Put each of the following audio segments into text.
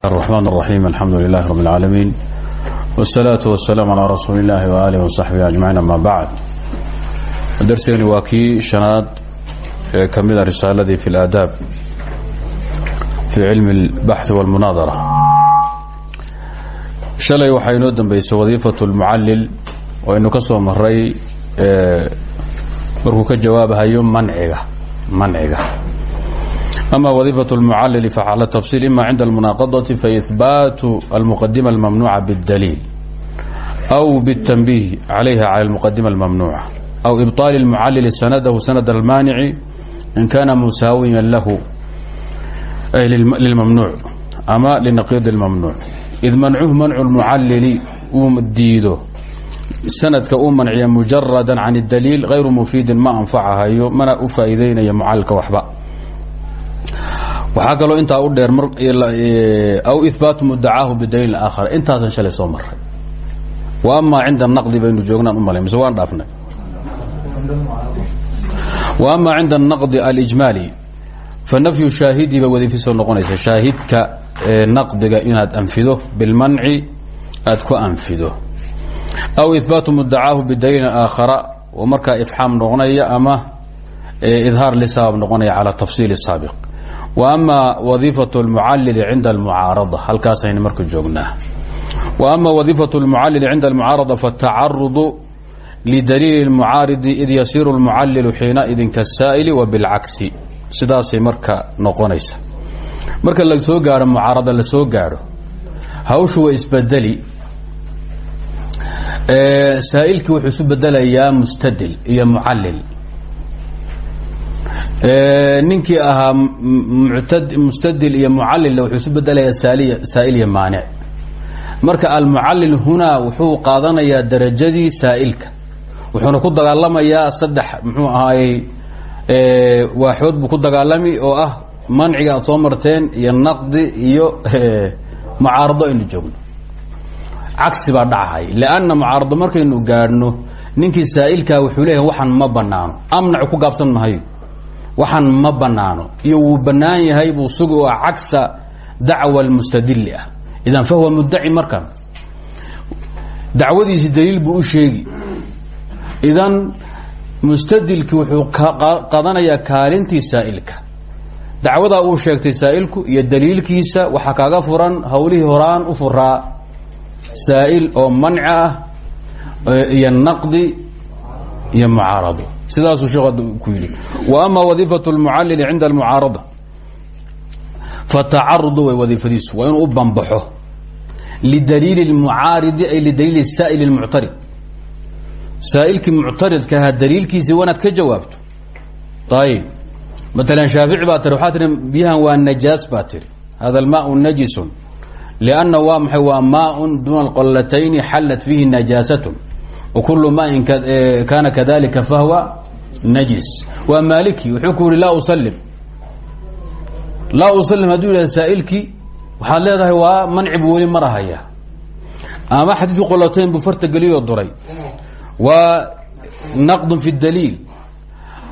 الرحمن الرحيم الحمد لله رب العالمين والصلاة والسلام على رسول الله وآله وصحبه أجمعين أما بعد درسgani waa kii شhanaad ee ka mida risaaladii في الآdاab في cilmi الbaحث والمناadرة شhalay waxaa inoo dambeysay وظيifaة الmucalil oo aynu ka soo maray markuu ka jawaabahayo manciga manciga أما وظيفة المعلل فعلى التفصيل إما عند المناقضة فإثبات المقدمة الممنوعة بالدليل أو بالتنبيه عليها على المقدمة الممنوعة أو إبطال المعلل سنده سند المانع إن كان مساويا له أي للممنوع أما لنقيض الممنوع إذ منعه منع المعلل diido sanadka uu manciya mujarada can الdaliil غayru mufiidin ma anfacahayo mana u faa'iideynaya mucalilka waxba waxaa kaloo intaa u dheer aw ihbaatu mudacaahu bidaliil aakhar intaasan shalay soo maray wa amaa cinda naqdi baynu joognaan u mise waan dhaafnay? Wa amaa cinda anaqdi alijmaali? Fa nafyu shaahidi bay wadiifisoo noqonaysa shaahidka naqdiga inaad anfido bilmanci aad ku anfido. Aw ihbaatu mudacaahu bidaliilin aakhara oo markaa ifxaam noqonaya ama idhaar lisabab noqonaya cala tafsiili saabiq وأma وظيفة المعلل عinda المعاaرضة halkaasaynu marka joognaa وأma وظيفة المعلل عinda المعاaرضة فالتacaرض لdليل المعاaرض إd يصير المعلل حيiنئذi كالسائل وبالcagسi sidaasay marka noqonaysa marka la soo gaaro mucaarada la soo gaadho hawshu waa isbedeli saa'ilkii wuxuu isu bedelayaa mustadil iyo mucalil ninkii ahaa mustadil iyo mucalil wuxuu isu bedelayaa saa'il iyo maanic. Marka almucalil hunaa wuxuu qaadanayaa darajadii saa'ilka. Wuxuuna ku dagaalamayaa saddex muxuu ahaayey waaxood buu ku dagaalami oo ah manciga aad soo marteen iyo naqdi iyo mucaarado aynu joogno. Cagsi baa dhacahay lanna mucaarado markaynu gaadhno ninkii saa'ilkaa wuxuu leeyahay waxaan ma banaano amnacu ku gaabsan mahayo waxaan ma banaano iyo wuu banaan yahay buu sugi oo cagsa dacwa almustadili ah. Idan fahuwa mudaci markan dacwadiisi daliil buu u sheegi. Idan mustadilki wuxuu qadanayaa kaalintii saa'ilka. Dacwadaa uu sheegtay saa'ilku iyo daliilkiisa waxaa kaaga furan hawlihii horaan u furaa. Saa'il oo manci ah iyo naqdi iyo mucaarado sidaasuu shee ku yidhi. Wa ama wadiifatu lmucallili cinda almucaarada fatacarudu way wadiifadiisu waa inuu u banbaxo. Lidaliili lmucaaridi ay lidaliili saa'ili lmuctarid saa'ilkii muctaridka ahaa daliilkiisii wanaad ka jawaabto. Ayib maalan shaafici baa tiri waxaa tiri biyahan waa najaas hada almaau najisun. Lianna waa maxay? Waa maaun duuna alqollatayni xallat fiihi najaasat wkul maain kaana kadalika fahwa najis waa maaliki wuxuu ku yihi laa usalim laa usalim hadduu yidhah saa'ilkii waxaad leedahay waa manci buu weli marahaya ama xadiidku qolotayn buu farta geliyoo duray waa naqdun fi daliil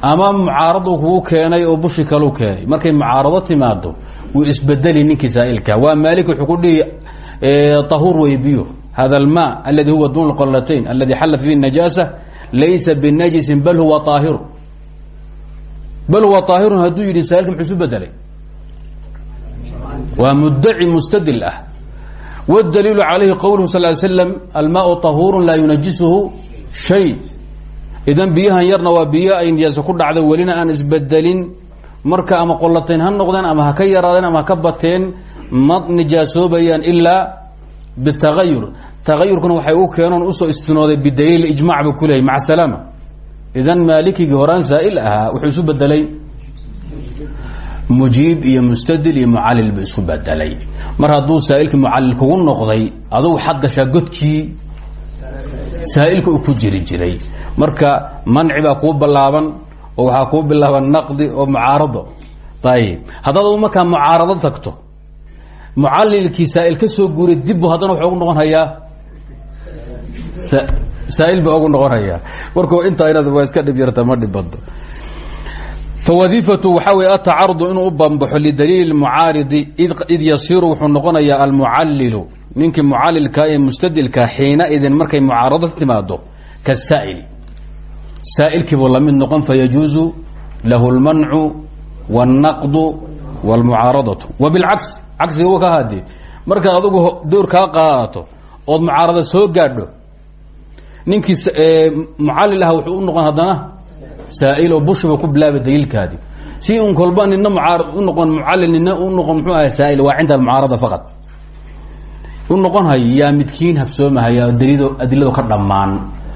ama mucaaradu kugu keenay oo bushi kalu keenay markay mucaarado timaado wuu isbedeli ninkii saa'ilka waa maaliki wuxuu ku dhihi tahuur wey biyo hada alma aladi huwa dun qolatayn aladi xallat fihi najaasa laysa binajisin bal huwa aahiru bal huwa aahirun hadduu yidhi saalka muxuu isu bedelay waa mudaci mustadil ah wاdaliilu calayhi qowluhu sal slam almaau طahuuru laa yunajisuhu shay idan biyahan yarna waa biyo ay nijaasa ku dhacday welina aan isbedelin marka ama qolatayn ha noqdeen ama ha ka yaraadeen ama ha ka bateen ma nijaasoobayaan ilaa bitagayur tagayurkuna waxay u keenoon u soo istinooday bidaliil ijmac bu kuleeyay maca salaama. Idan maalikigii horaan saa'il ahaa wuxuu isu bedelay mujiib iyo mustadil iyo mucalil bu isku bedelay mar hadduu saa'ilkii mucalil kugu noqday adugu xad gashaa godkii saa'ilka ku jiri jiray. Marka manci baa kuu bilaaban oo waxaa kuu bilaaban naqdi oo mucaarado. Ayib haddaad adu markaa mucaarado tagto mucalilkii saa'il ka soo guuray dibbu haddana wuxuu noqon hayaa saail baa ugu noqonaya. Marku intaa inaad waa iska dhib yarta ma dhibado fawadiifatu waxaa weye atacarudu inuu u bambaxo lidaliili mucaaridi id yasiiru wuxuu noqonayaa almucallilu ninkii mucallilkaa ee mustadilka xiina idin markay mucaarado timaado kasaa'ili. Saa'ilkiibuu la mid noqon fayajuuzu lahu lmancu wاlnaqdu wاlmucaaradatu wa bilcagsi cagsiga u ka hadi markaad adugu door kaa qaato ood mucaarada soo gaadho ninkii mucallil ah wuxuu u noqon haddana saa'il oo bushiba ku bilaaba daliilkaadi. Si un kolba nina mucaar u noqon mucallil nina noqon muxuu ahay saa'il waa cinda almucaarada faqad u noqon hayo yaa midkiin habsoomahaya dalido adiladu ka dhammaan.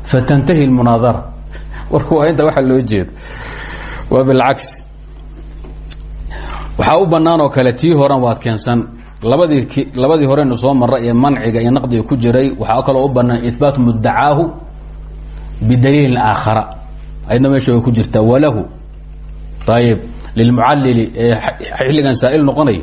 Fatantahi lmunaadara warka inta waxaa loo jeedo. Waa bilcagsi waxaa u bannaan oo tii horan waad keensan labadii labadii horeynu soo mara ee manciga iyo naqdiga ku jiray waxaa kaloo u banaan ihbaatu mudacaahu bidaliilin aakhara. Ayadna meesha ku jirtaa walahu. Ayib lilmucallili ee xilligan saa'il noqonaya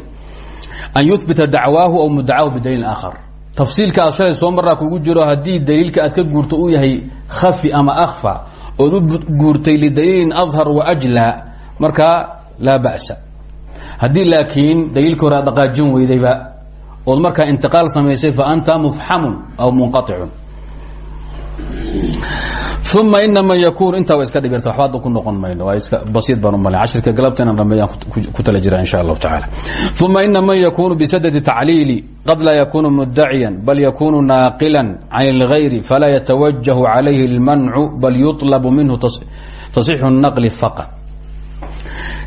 an yuhbita dacwaahu aw mudacaahu bidaliilin aakhar. Tafsiilka aad soo maraa kugu jiro haddii daliilka aad ka guurto uu yahay khafi ama akhfa ood u guurtay lidaliilin adhar wa ajlaa markaa laa ba'sa haddii laakiin daliilka hore aad dhaqaajin weydayba ood markaa intiqaal samaysay fa anta mufxamun aw munqaicun uma ina man yakun intaa wa iska dhibirta waxba hadda ku noqon mayno waa iska basiid baan umale cashirka galabtayna dhameeyaan ku tala jira insha allahu tacaala uma ina man yakunu bisadadi tacliili qad laa yakunu mudaciyan bal yakunu naaqilan can اlgayri falaa yatawajahu calayhi اlmancu bal yuطlabu minhu tasixu الnaqli faqat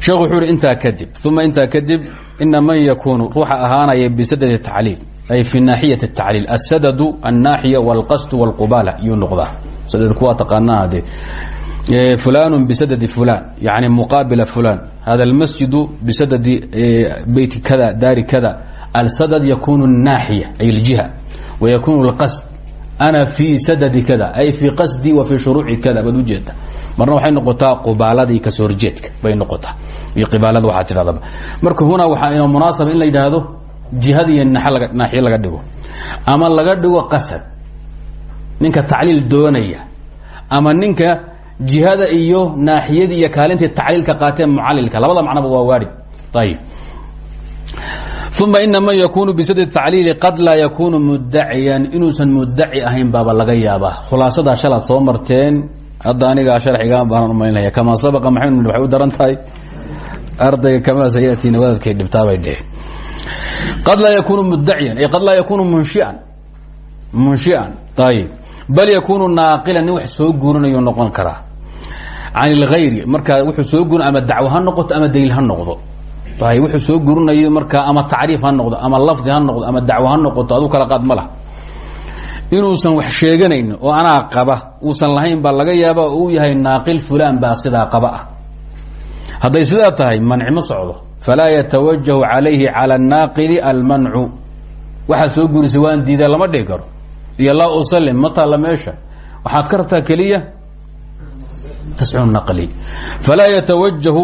sheekhu wuxuu ihi intaa kadib uma intaa kadib ina man yakunu ruuxa ahaanaya bisadadi tacliil ay fi naaxiyati الtacliil asadadu الnaaxiya wاlqasd wاlqubala yuu noqdaa sadad kuwaa taqaanaa de fulan bisadadi fulan yani muqaabila fulan hada اlmasjidu bisadadi beyti kada daari kada alsadad yakunu الnaaxiya ay اljiha wayakunu اlqasd ana fi sadadi kada ay fi qasdi wa fi shuruuci kada baad ujeeda marna waxay noqotaa qubaaladii ka soo horjeedka bay noqotaa iyo qibaalada waxaa tidhahdaba marka hunaa waxaa ina munaasaba in la yidhaahdo jihada iyo naaxiye laga dhigo ama laga dhigo qasad ninka tacliil doonaya ama ninka jihada iyo naaxiyadii kaalintii tacliilka qaateen mucalilka labada macnaba waa waarid ayib uma ina man yakunu bisadi tacliili qad laa yakunu mudaciyan inuusan mudaci ahayn baaba laga yaabaa khulaasadaa shalaad soo marteen hadda anigaa sharxiga baanan umaynaya kamaa sabaqa maxamed waxay u daran tahay ardayga kamaa sayaatiina wadaadkay dhibtaabay dheheen qad laa yakunu mudaciyan ay qad laa yakunu munshian munshian ayib bal yakunu naaqilan nin wax soo guurinayu noqon karaa can ilgayri markaa wuxuu soo guurin ama dacwo ha noqoto ama daliil ha noqdo wuxuu soo guurinayo markaa ama tacriif ha noqdo ama lafdi ha noqdo ama dacwo ha noqoto aduu kala qaad ma lah inuusan wax sheeganayn oo anaa qaba uusan lahayn baa laga yaaba uu yahay naaqil fulaan baa sidaa qaba ah. Hadday tahay manci ma socdo. Falaa yatawajahu calayhi cala الnaaqili almancu. Waxaad soo guurisay waan diida lama dhihi iyo laa usalim ma taalla meesha. Waxaad ka rabtaa keliya? Naqli. Falaa yatawajahu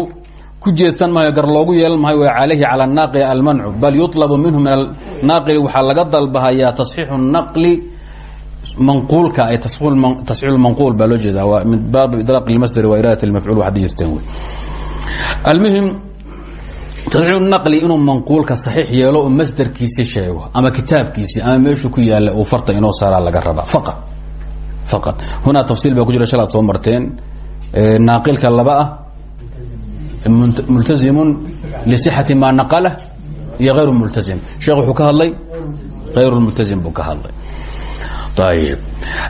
ku jeedsan maayo gar loogu yeelan maayo waa calayhi cala anaaqili almancu bal yulabu minhu min anaaqili waxaa laga dalbahayaa tasxiixu naqli manquulka ay tasxiixulmanquul baa loo jeeda waa min baab idlaaq lmasdari wa iraadat lmafcuul waxaad jirteen wey. Almuhim tasxiixu naqli inuu manquulka saxiix yeelo oo masdarkiisii sheego ama kitaabkiisii ama meeshuu ku yaalla uu farta inoo saaraa laga rabaa faqad faqad hunaa tafsiil baa ku jira shalaad soo marteen. Naaqilka laba ah multazimun lisixati maa naqalah iyo hayru multazim sheekh wuxuu ka hadlay hayru multazim buu ka hadlay ayb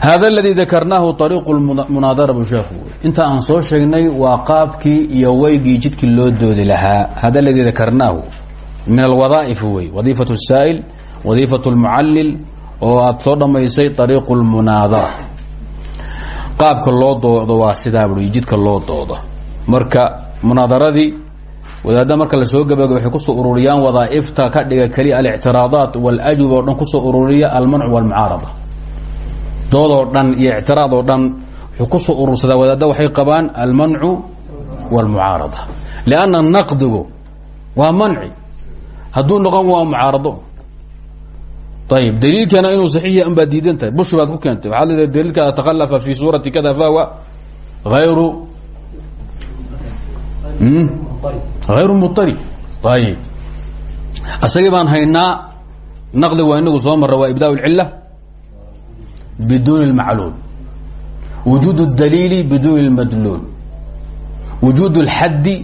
hada اladii dakarnaahu ariiqu munaadara bu sheekhu inta aan soo sheegnay waa qaabkii iyo weygii jidkii loo doodi lahaa hada اladii dakarnaahu min alwadaaئif wey wadiifaة الsaa'il wadiifaة اlmucallil oo aad soo dhammaysay ariiqu اlmunaadara qaabka loo doodo waa sidaa bui jidka loo doodo marka munaadaradii wadaadda marka la soo gabagaba waxay ku soo ururiyaan wadaaifta ka dhiga keliya alictiraadaat walajuba oo dhan ku soo ururiya almancu walmucaarada doodoo dhan iyo ictiraad oo dhan wuxuu ku soo urursadaa wadaadda waxay qabaan almancu walmucaarada lianna naqdigu waa manci. Hadduu noqon waa mucaarado. Ayb daliilkana inuu saxiixya an baad diidan baad ku keentay. Waxaad leedahay daliilkaada takhalafa fi suurati kada fahwa ayru hayru muarib ayib asagii baan haynaa naqdi waa inagu soo mara waa ibdaa اlcila biduuni اlmacluul wujuud اdaliili biduuni اlmadluul wujuud اlxaddi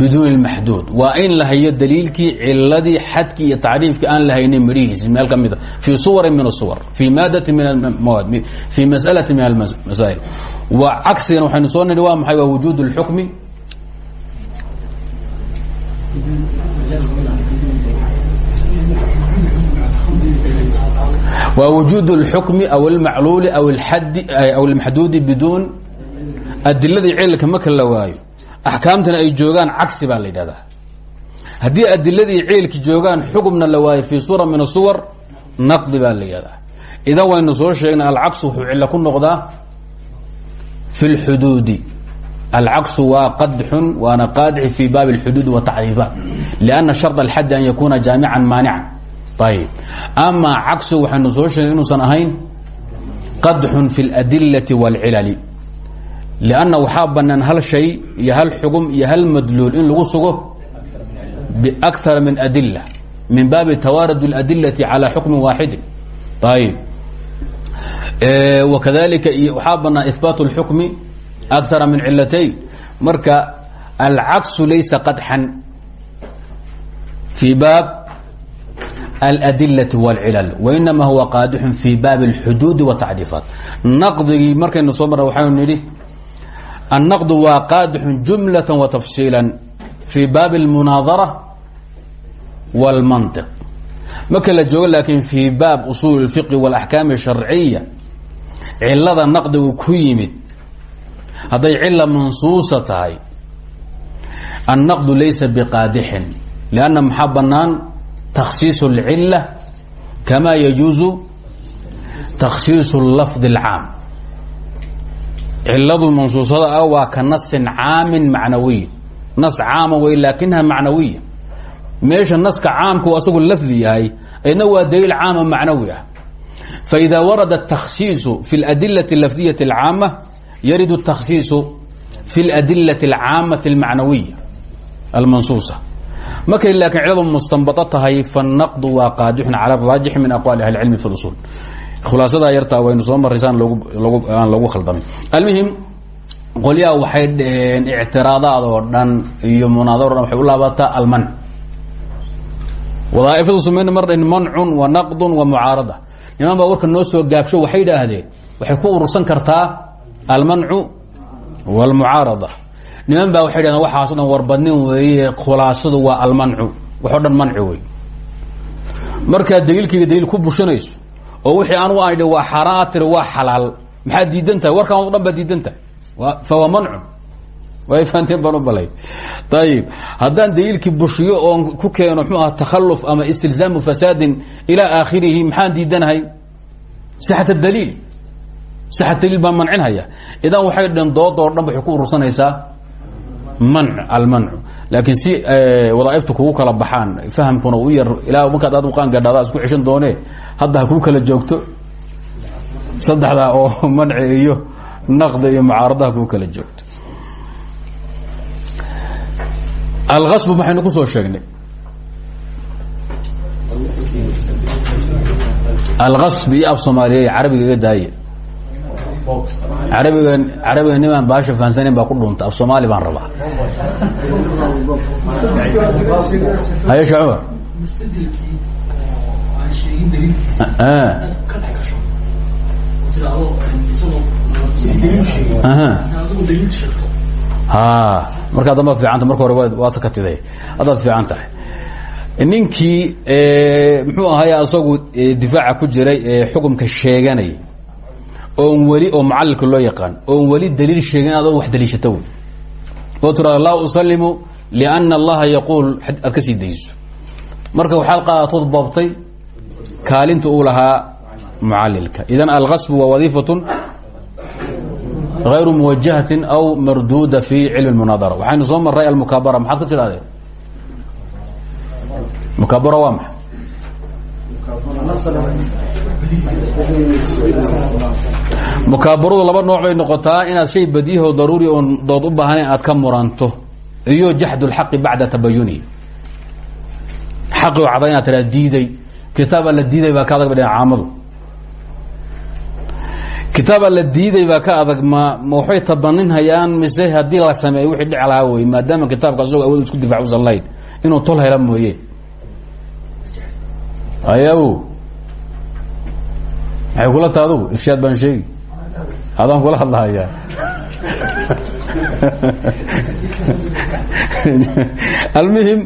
biduuni اlmaxduud waa in la hayo daliilkii ciladii xadkii iyo tacriifkii aan la haynin midhihiisi meel ka mida fii suwari min الsuwar fii maadati min amawaad fii masalati min almasaa'il wa cagsigan waxaynu soo nidhi waa maxay waa wujuud اlxukmi waa wujuud اlxukmi aw اlmacluuli aw اadi aw اlmaxduudi biduun adiladii cililka marka la waayo axkaamtana ay joogaan cagsi baa la yidhahdaa haddii adiladii cililki joogaan xukmna la waayo fii suura min asuwar naqdi baa la yidhahdaa idan waynu soo sheegnay alcaksu wuxuu cilo ku noqdaa fi اlxuduudi alcaksu waa qadxun waana qaadixi fi baabi اlxuduud watacriifaat lianna sharط alxadi an yakuuna jaamican maanican ayib amaa cagsu waxaynu soo sheegnay inuusan ahayn qadxun fi اladilati wاlcilali lanna waxaa banaan hal shay iyo hal xugum iyo hal madluul in lagu sugo biakara min adila min baabi tawaarud اladilati calى xukmi waaxidin ayib wakadalika waxaa banaan ihbaat اlxukmi akara min cilatayn marka alcaksu laysa qadxan fii baab aladilati wاlcilal wainama huwa qaadixun fii baabi اlxuduudi watacriifaat naqdigii markaynu soo marra waxaynu nidhi النqd waa qaadx جumlaة وتfصيilا في baabi الmuنaadرة والmanطق marka la joogo laakiin fii baab usuul الفiqhi والأحكaam الشharciya cilada naqdigu ku yimid hadday cila mansuusa tahay النaqd laysa bqaadixin لأnna maxaa banaan تkhsiiص الcilة kama yaجuuز تkhsiiص اللفظ الcaam ciladu mansuusada ah waa ka nasin caamin macnawiy nas caama wey laakinaha macnawiya meesha naska caamku asagu lafdi yahay aydna waa daliil caama macnawi ah faإida warada التkhsiiصu fi اladilة اlafdiyaة الcaamة yarid التkhsiiصu fi اladilaة الcaamaة الmacnawiya almansuusa markay laakiin ciladu mustanbaطo tahay fanaqdu waa qaadixun calى الraajix min aqwali ahli اcilmi fi اusul khulaasadaa yartaa waynu soo maraysaan aan lagu khaldamin almuhim qolyaha waxay dhaheen ictiraadaad oo dhan iyo munaadar o dhan waxay u laabataa almanc wadaaifadu samayna mar dhan mancun wa naqdun wa mucaarada niman baa warka noo soo gaabsho waxay idhaahdeen waxay ku urursan kartaa almancu wاlmucaarada niman baa waxay dhahdeen waxaaso dhan weeye khulaasadu waa almancu. Waxo dhan manci wey markaad daliilkayga daliil ku bushanayso oo wixii aan idhi waa xaaraan waa xalaal. Maxaad diidan tahay? Warkaan o dhan tahay. Fahuwa mancun way fahanteen baan balay ayib haddaan daliilkii bushiyo oon ku keeno mxuu aha ama istilzaamu fasaadin ilaa aakhirihi maxaan diidanahay? Sixat daliil sixat daliil baan mancinhaya idan waxay dheen dooda oo dhan waxay ku urursanaysaa. Manc almancu si wadaaiftu kugu kala baxaan fahamkuna u yar ilaa markaad aad uqaan gadhaada isku ceshan doone hadda ha kuu kala joogto. Saddexdaa oo manci iyo naqdi iyo mucaarada ha kala joogto. Alkasbu maxaynu ku soo sheegnay? Alkasb iyo af soomaaliya carabiga iga arabiga carabiga nimaan baasha fahansaneyn baa ku dhunta af soomaali baan rabaa. Haye shee cumar. Markaa dambaad fiicanta marka hore waad ka tiday haddaad fiican tahay. Ninkii muxuu ahaay asagu difaaca ku jiray ee xukumka sheeganay oon weli oo mucalilka loo yaqaan oon weli daliil sheegin adoo wax daliishata wey oo tirado laa usalimu liana allaha yaquul aad ka sii dayso. Marka waxaad qaadatood boobtay kaalinta uu lahaa mucalilka. Idan alkasbu waa wadiifatun غayru muwajahatin aw marduuda fi cilmi اmunaadara waxaynu soo maray almukaabara maxaad ka tidhahdeen mukaabara waa maxa mukaabaradu laba nooc bay noqotaa inaad shay badiyaho daruuri oon dood u baahnayn aad ka muranto. Iyo jaxd اlxaqi bacda tabayunihi xaqi oo cada inaad tiraa diiday. Kitaab alla diiday baa ka adag ba caamadu. Kitaab alla diiday baa ka adag ma ma waxbay tabaninhayaan mise haddii la sameeyo wixii dhici lahaa wey maadaama kitaabka asagoo awood isku difac usan lahayn inuu tol hela mooye. Ayaw. Maxay kula ta adugu baan sheegi adaan kula hadlahayaa. Almuhim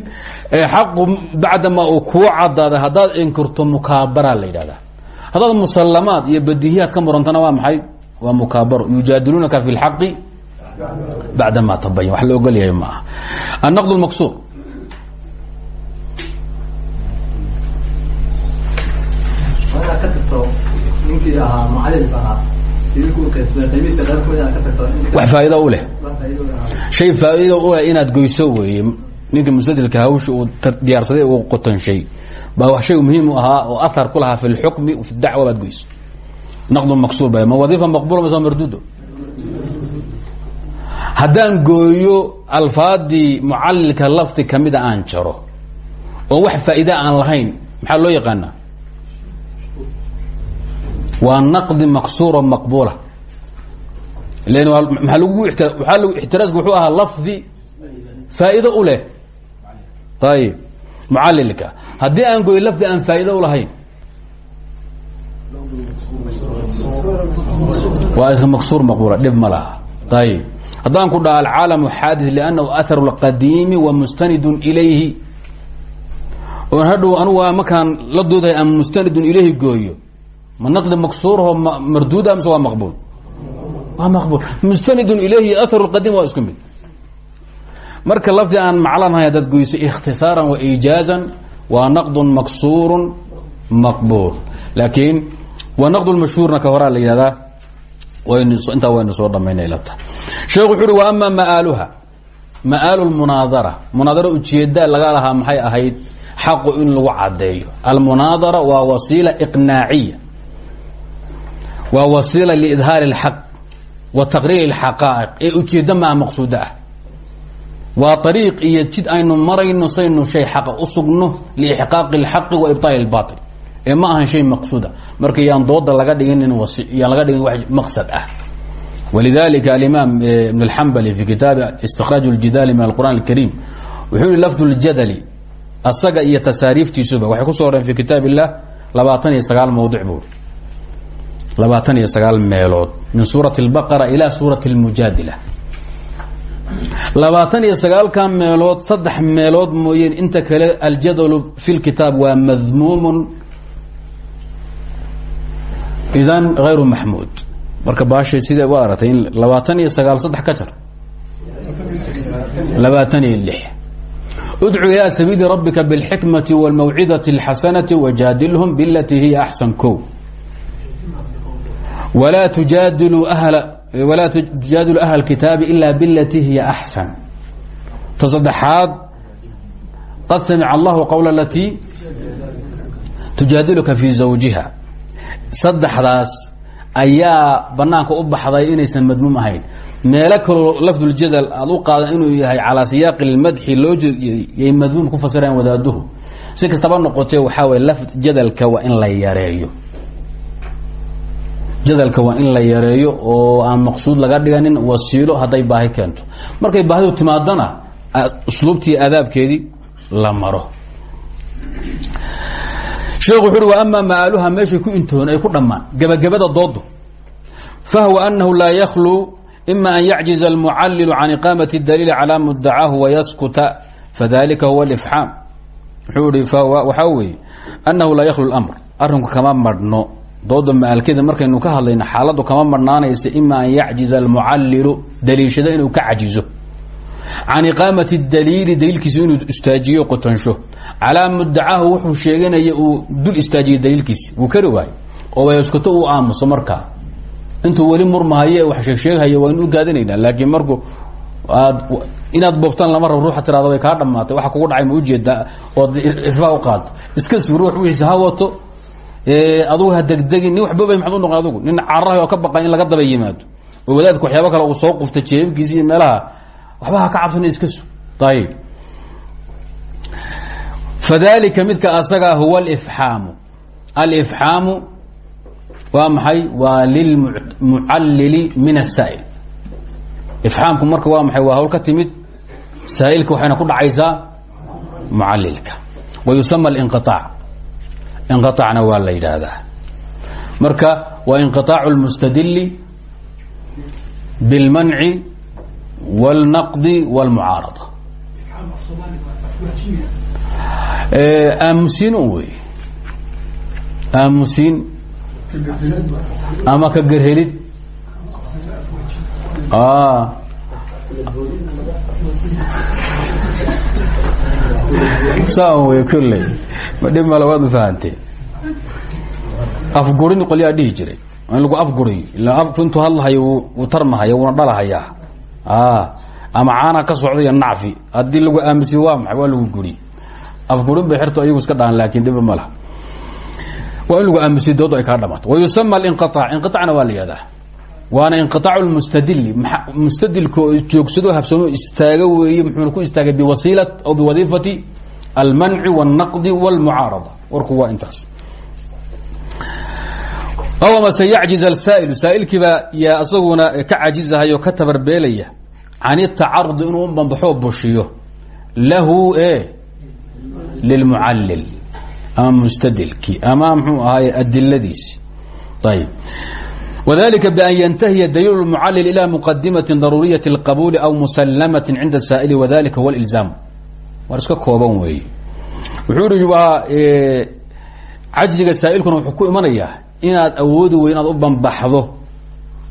xaqu bacdama uu kuu cadaaday haddaad inkirto mukaabara la yidhahdaa haddaad iyo badihiyaad ka murantana waa maxay? Waa mukaabaro yujaadiluunaka fi اlxaqi bacdama tabayan wax la ogol yahay ma aha. Annaqd اlmaqsuur ninkii wax faa'iido u leh. Shay faa'iido u leh inaad goyso weeye ninka mustadilka hawsha uu diyaarsaday uu qotanshay baa wax shay muhiim u oo ahar ku lahaa fi lxukmi fi dacwa baad goyso. Naqdu maqsuur ma wadiifa maqbula mise marduudo? Haddaan gooyo alfaadii mucalilka lafdi kamida aan jaro oo wax faa'iida aan lahayn maxaa loo yaqaanaa waa naqdi maqsuuro maqbuula. Lan maaa lagu waa l ixtiraasku wuxuu ahaa lafdi faa'iido u leh. Ayib mucalilka haddii aan goy lafdi aan faa'ido u lahayn. Waa maqsuur maqbuula dhib ma laha. Ayib ku dhaha alcaalamu xaadid liannahu aharu lqadiimi wa mustanidun ilayhi. Oon hadhow anugu markaan la doodahay aan mustanidun ilayhi gooyo ma naqdi maksuurho marduuda mise waa maqbuul? Waa maqbuul. Mustanidun ilayhi aharu اlqadiim waa isku mid. Marka lafdi aan maclanahay haddaad goyso ikhtisaaran wa iijaazan waa naqdun maksuurun maqbuul. Laakiin waa naqd lmashhuurna ka horaa la yihahdaa intaa waynu soo dhamaynay ila tahay. Sheekhu wuxu uhi wa ama maaaluha? Maaalu lmunaadara munaadara u jeedaa laga lahaa maxay ahayd? Xaqu in lagu cadeeyo almunaadara waa wasiila iqnaaciya waa wasiila liidhaari اlxaq wa taqriiri اlxaqaa'iq ee ujeeddo maaha maqsuudo ah waa ariiq iyo jid aynu marayno saynu shay xaqa u sugno liixqaaqi اlxaqi wa ibطaali اlbaطil ee ma ahan shay maqsuuda marka yaan dooda laga dhiginin yaan laga dhigin wax maqsad ah walidalika alimaam ibn اlxambali fi kitaabi istikraaj اljidaali min alqur'an اlkariim wuxuu yihi lafd اljadali asaga iyo tasaariiftiisuba waxay kusoo horeen fi kitaab illah labaatan iyo sagaal mawdic buu labaatan iyo sagaal meelood min suurati اlbaqara ila suurati اlmujaadila labaatan iyo sagaalkan meelood saddex meelood mooyeen inta kale aljadalu fi lkitaab waa madmuumun idan hayru maxmuud marka baashay sida u aragtay in labaatan iyo sagaal saddex ka jar labaatan iyo lix udcu ilaa sabiili rabbika biاlxikmati wاlmawcidati اlxasanati wajaadilhum bilati hiya axsan ko walaa tujaadilu ahla اkitaabi ila bilati hiya axsan ta saddexaad qad samica allahu qowla alatii tujaadiluka fi zawjiha saddexdaas ayaa banaanka u baxday inaysan madmuum ahayn. meelo kaloo lafduljadal aada u qaadan inuu yahay calaa siyaaqi lmadxi loo yay madmuum ku fasireen wadaaduhu. si kastaba noqotee waxaa weye lafd jadalka waa in la yareeyo jadalka waa in la yareeyo oo aan maqsuud laga dhiganin wasiilo hadday baahi keento. Markay baahidu timaadana usluubtii aadaabkeedii la maro. Sheekhu wuxu uhi wa ama maaaluha meeshay ku intoon ay ku dhammaan gebagabada doodu fahwa anahu laa yakhluu ima an yacjiza almucallilu can iqaamati اdaliili calaa mudacaahu wayaskuta fadalika huwa alifxaam wuxuu ihi waxaa weeye annahu laa yakhlu اlamr arrinku kama marhno dooda maalkeeda markaynu ka hadlayno xaaladdu kama marhnaanaysa ima an yacjiza almucallilu daliishado inuu ka cajizo. Can iqaamati daliili daliilkiisu inuu istaajiyo qotansho calaa mudacaahu wuxuu sheeganaya uu dul istaajiyey daliilkiisi. Wuu kari waayo oo wayaskuto uu aamuso markaa. Intuu weli murmahaye wax sheegsheeghayo waynu u gaadinaynaa laakiin marku aad inaad boobtaan lama rabo ruuxa tirada way kaa dhamaatay waxa kugu dhacay ma u jeedaa ood irfaa u qaato iska si ruux wixiisa adugu ha degdegin nin waxbabay maxad u noqon adugu. Nin cararahay oo ka baqay in laga daba yimaado. Oo wadaadka waxyaaba kale uu soo qufta jeebabkiisa iyo meelaha. Waxba ha ka cabsana iska su. Ayib fadalika midka asagaa huwa alifxaamu alifxaamu waa maxay? Waa lilmucallili min asaa'il ifxaamku marka waa maxay? Waa hawl ka timid saa'ilka waxayna ku dhacaysaa mucallilka. Wa yusama alinqiaac inqiaacna waa la yidhaahdaa marka waa inqiطaacu اlmustadili biاlmanci wاlnaqdi wاlmucaarada aamusiin un wey aamusiin ama ka gerhelid saan wey kolley ma dhib male waad u fahanteen afgurin qolyaa dhihi jiray in lagu afguriyo. Ila intuu hadlahayo wuu tarmahaya wuuna dhalahayaa. Ama caana ka socdaiyo nacfi. Haddii lagu aamusiyo waa maxay? Waa lagu guri afgurin bay xerto ayagu iska dhahan laakiin dhiba ma laha. Waa in lagu aamusiyo doodu ay kaa dhamaato. Wayusama alinqiaac inqiaacna waa la yihahdaa waana inqiaacu lmustadili mustadilka oo joogsado habsamo istaaga weeye muxuuna ku istaagay biwasiila aw biwadiifati almanci wاlnaqdi wاlmucaarada warku waa intaas. Aw amase yacjiz alsaa'ilu. Saa'ilkiibaa yaa isaguna ka cajizahay oo ka tabarbeelaya can itacarudi inuu u bambaxoo bushiyo. Lahu e lilmucallil. Ama mustadilkii ama mxuu ahaay adiladiisi ayb wdalika ban yntahiya daliil اmucallil ilى muqadimaةi daruuriyaة اlqabuuli aw musalamaةi cinda saa'ili wadalika huwa اlilzaam war iska kooban weeye wuxuu ihi waa cajziga saa'ilkuna wuxuu ku imanayaa inaad awoodi wey inaad u bambaxdo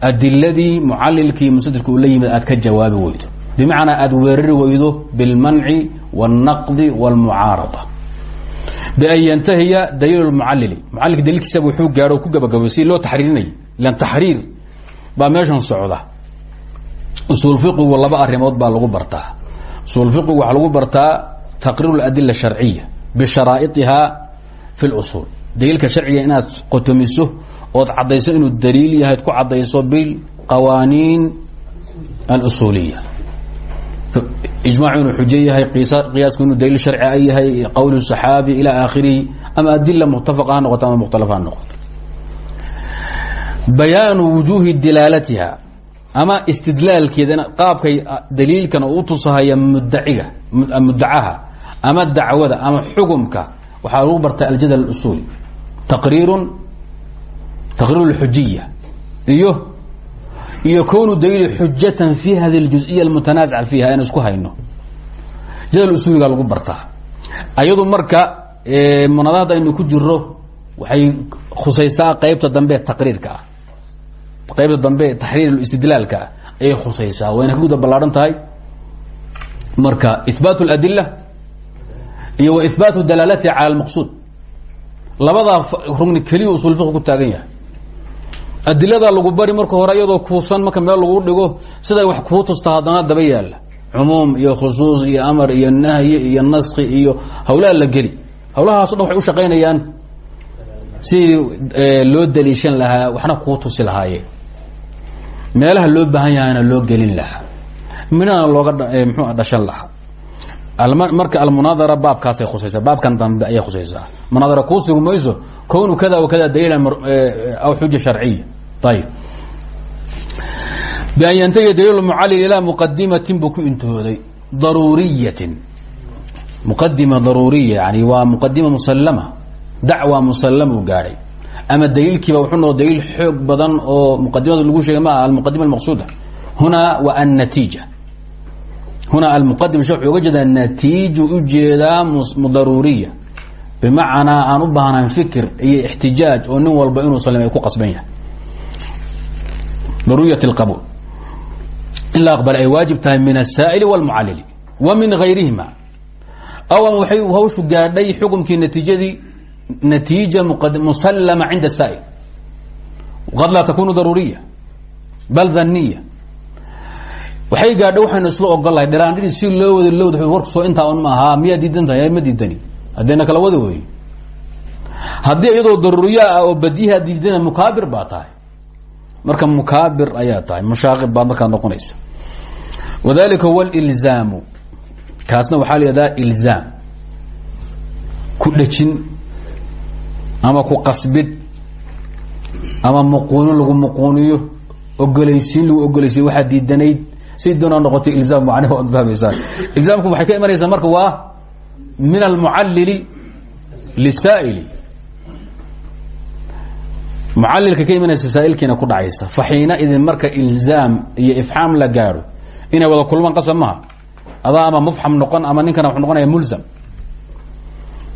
adiladii mucalilkii mustadilka uu la yimid aad ka jawaabi weydo bimacnaa aad weerari weydo biاlmanci wاlnaqdi wاlmucaarada ban yntahiya daliil mucalili mucalilka daliilkiisaba wuxuu gaadho ku gabagabay si loo taxriirinay ilan taxriir baa meeshan socda usuul fiqigu laba arrimood baa lagu bartaa usuul fiqigu waxaa lagu bartaa taqriiru اadila sharciya bisharaaiiha fi lusuul daliilka sharciga inaad qotomiso ood caddayso inuu daliil yahay ku caddayso bilqawaaniin alusuuliya ijmaacu inuu xujo yahay qiyaasku inuu daliil sharci yahay qowlu saxaabi ila aakhirihi ama adila muttafaqa ha noqoto ama mukhtalaf bayaanu wujuuhi dilaalatiha. Ama istidlaalkeedana qaabkay daliilkan u tusahaya muddaciga muddacaha ama dacwada ama xukumka. Waxaa lagu barta aljadal usuul. Taqriirun taqriiru lxujiya iyo iyo kownu daliili xujatan fi hadi ljuziya almutanaazica fiiha aynu isku hayno. Jadal usuuligaa lagu bartaa. Ayadu marka munada hadda aynu ku jiro waxay khusaysaa qaybta dambe taqriirka ah qaybta dambe taxriir istidlaalka ah ayay khusaysaa. Wayna ka guda tahay. Marka ihbaat اladila iyo wa ihbaatu dalaalatiha cala اlmaqsuud labadaa rugni keliya usul fiq ku taagan yahay. Adiladaa lagu bari marka hore iyadoo kuusan marka meel lagu dhigo siday wax kuu tusta haddana daba yaalla cumuum iyo khusuus iyo amar iyo nahyi iyo naski iyo hawlaha la geli. Hawlahaaso dhan waxay u shaqaynayaan sidii loo daliishan lahaa waxna kuu tusi lahaayeen meelaha loo baahan yahayna loo gelin lahaa. Midhana looga mxuu dhashan lahaa? Marka almunaadara baabkaasay khusaysaa baabkan dambe ayay khusaysaa. Munaadara kuu mayso kownu kada wa kada daliila aw xuja sharciya. Ayib bian yantahiya daliil mucallil ilaa muqadimatin buu ku intihooday daruuriyatin. Muqadima daruuriya yani waa muqadima musallama dacwa musallam uu ama daliilkiiba wuxuu noqo daliil xoog badan oo muqadimada lagu sheegay ma aha almuqadima almaqsuuda hunaa wa annatiija hunaa almuqadim shee wuxuu uga jeedaa natiiju ujeedaa daruuriya bimacnaa aan u baahnayn fikir iyo ixtijaaj oo nin walba inuu salim ay ku qasban yahay daruuriyat اlqabuul in la aqbal ay waajib tahay min aلsaa'ili wاlmucallili wa min gayrihima aw ama waxay hawshu gaadhay xukumkii natiijadii natiija musallama cinda saa'il qad laa takunu daruuriya bal daniya waxay gaadha waxaynu isla ogolahay dhiraandhiri si loo wada lowd warkusoo intaa un ma ahaa miyaa diidan tahay ma diidani haddayna kala wada wey haddii iyadoo daruuriya ah oo badiyaha diidana mukaabir baa tahay marka mukaabir ayaa tahay mushaaqib baad markaa noqonaysa wadalika huwa lilzaamu kaasna waxaa layihahdaa ilzaam ku dhejin ama ku qasbid ama muquunin lagu muquuniyo ogolaysiin lagu ogolaysiyo waxaa diidanayd si doonaa ilzaam macnaha waad fahmaysaa. Ilzaamku waxay ka imanaysaa marka waa min almucallili lisaa'ili. Mucallilka ka imanaysa saa'ilkiina ku dhacaysa. Fa idin marka ilzaam iyo ifxaam la gaadho inay wada kulmaan qasab maha adaa noqon ama ninkana wuxuu noqonaya mulzam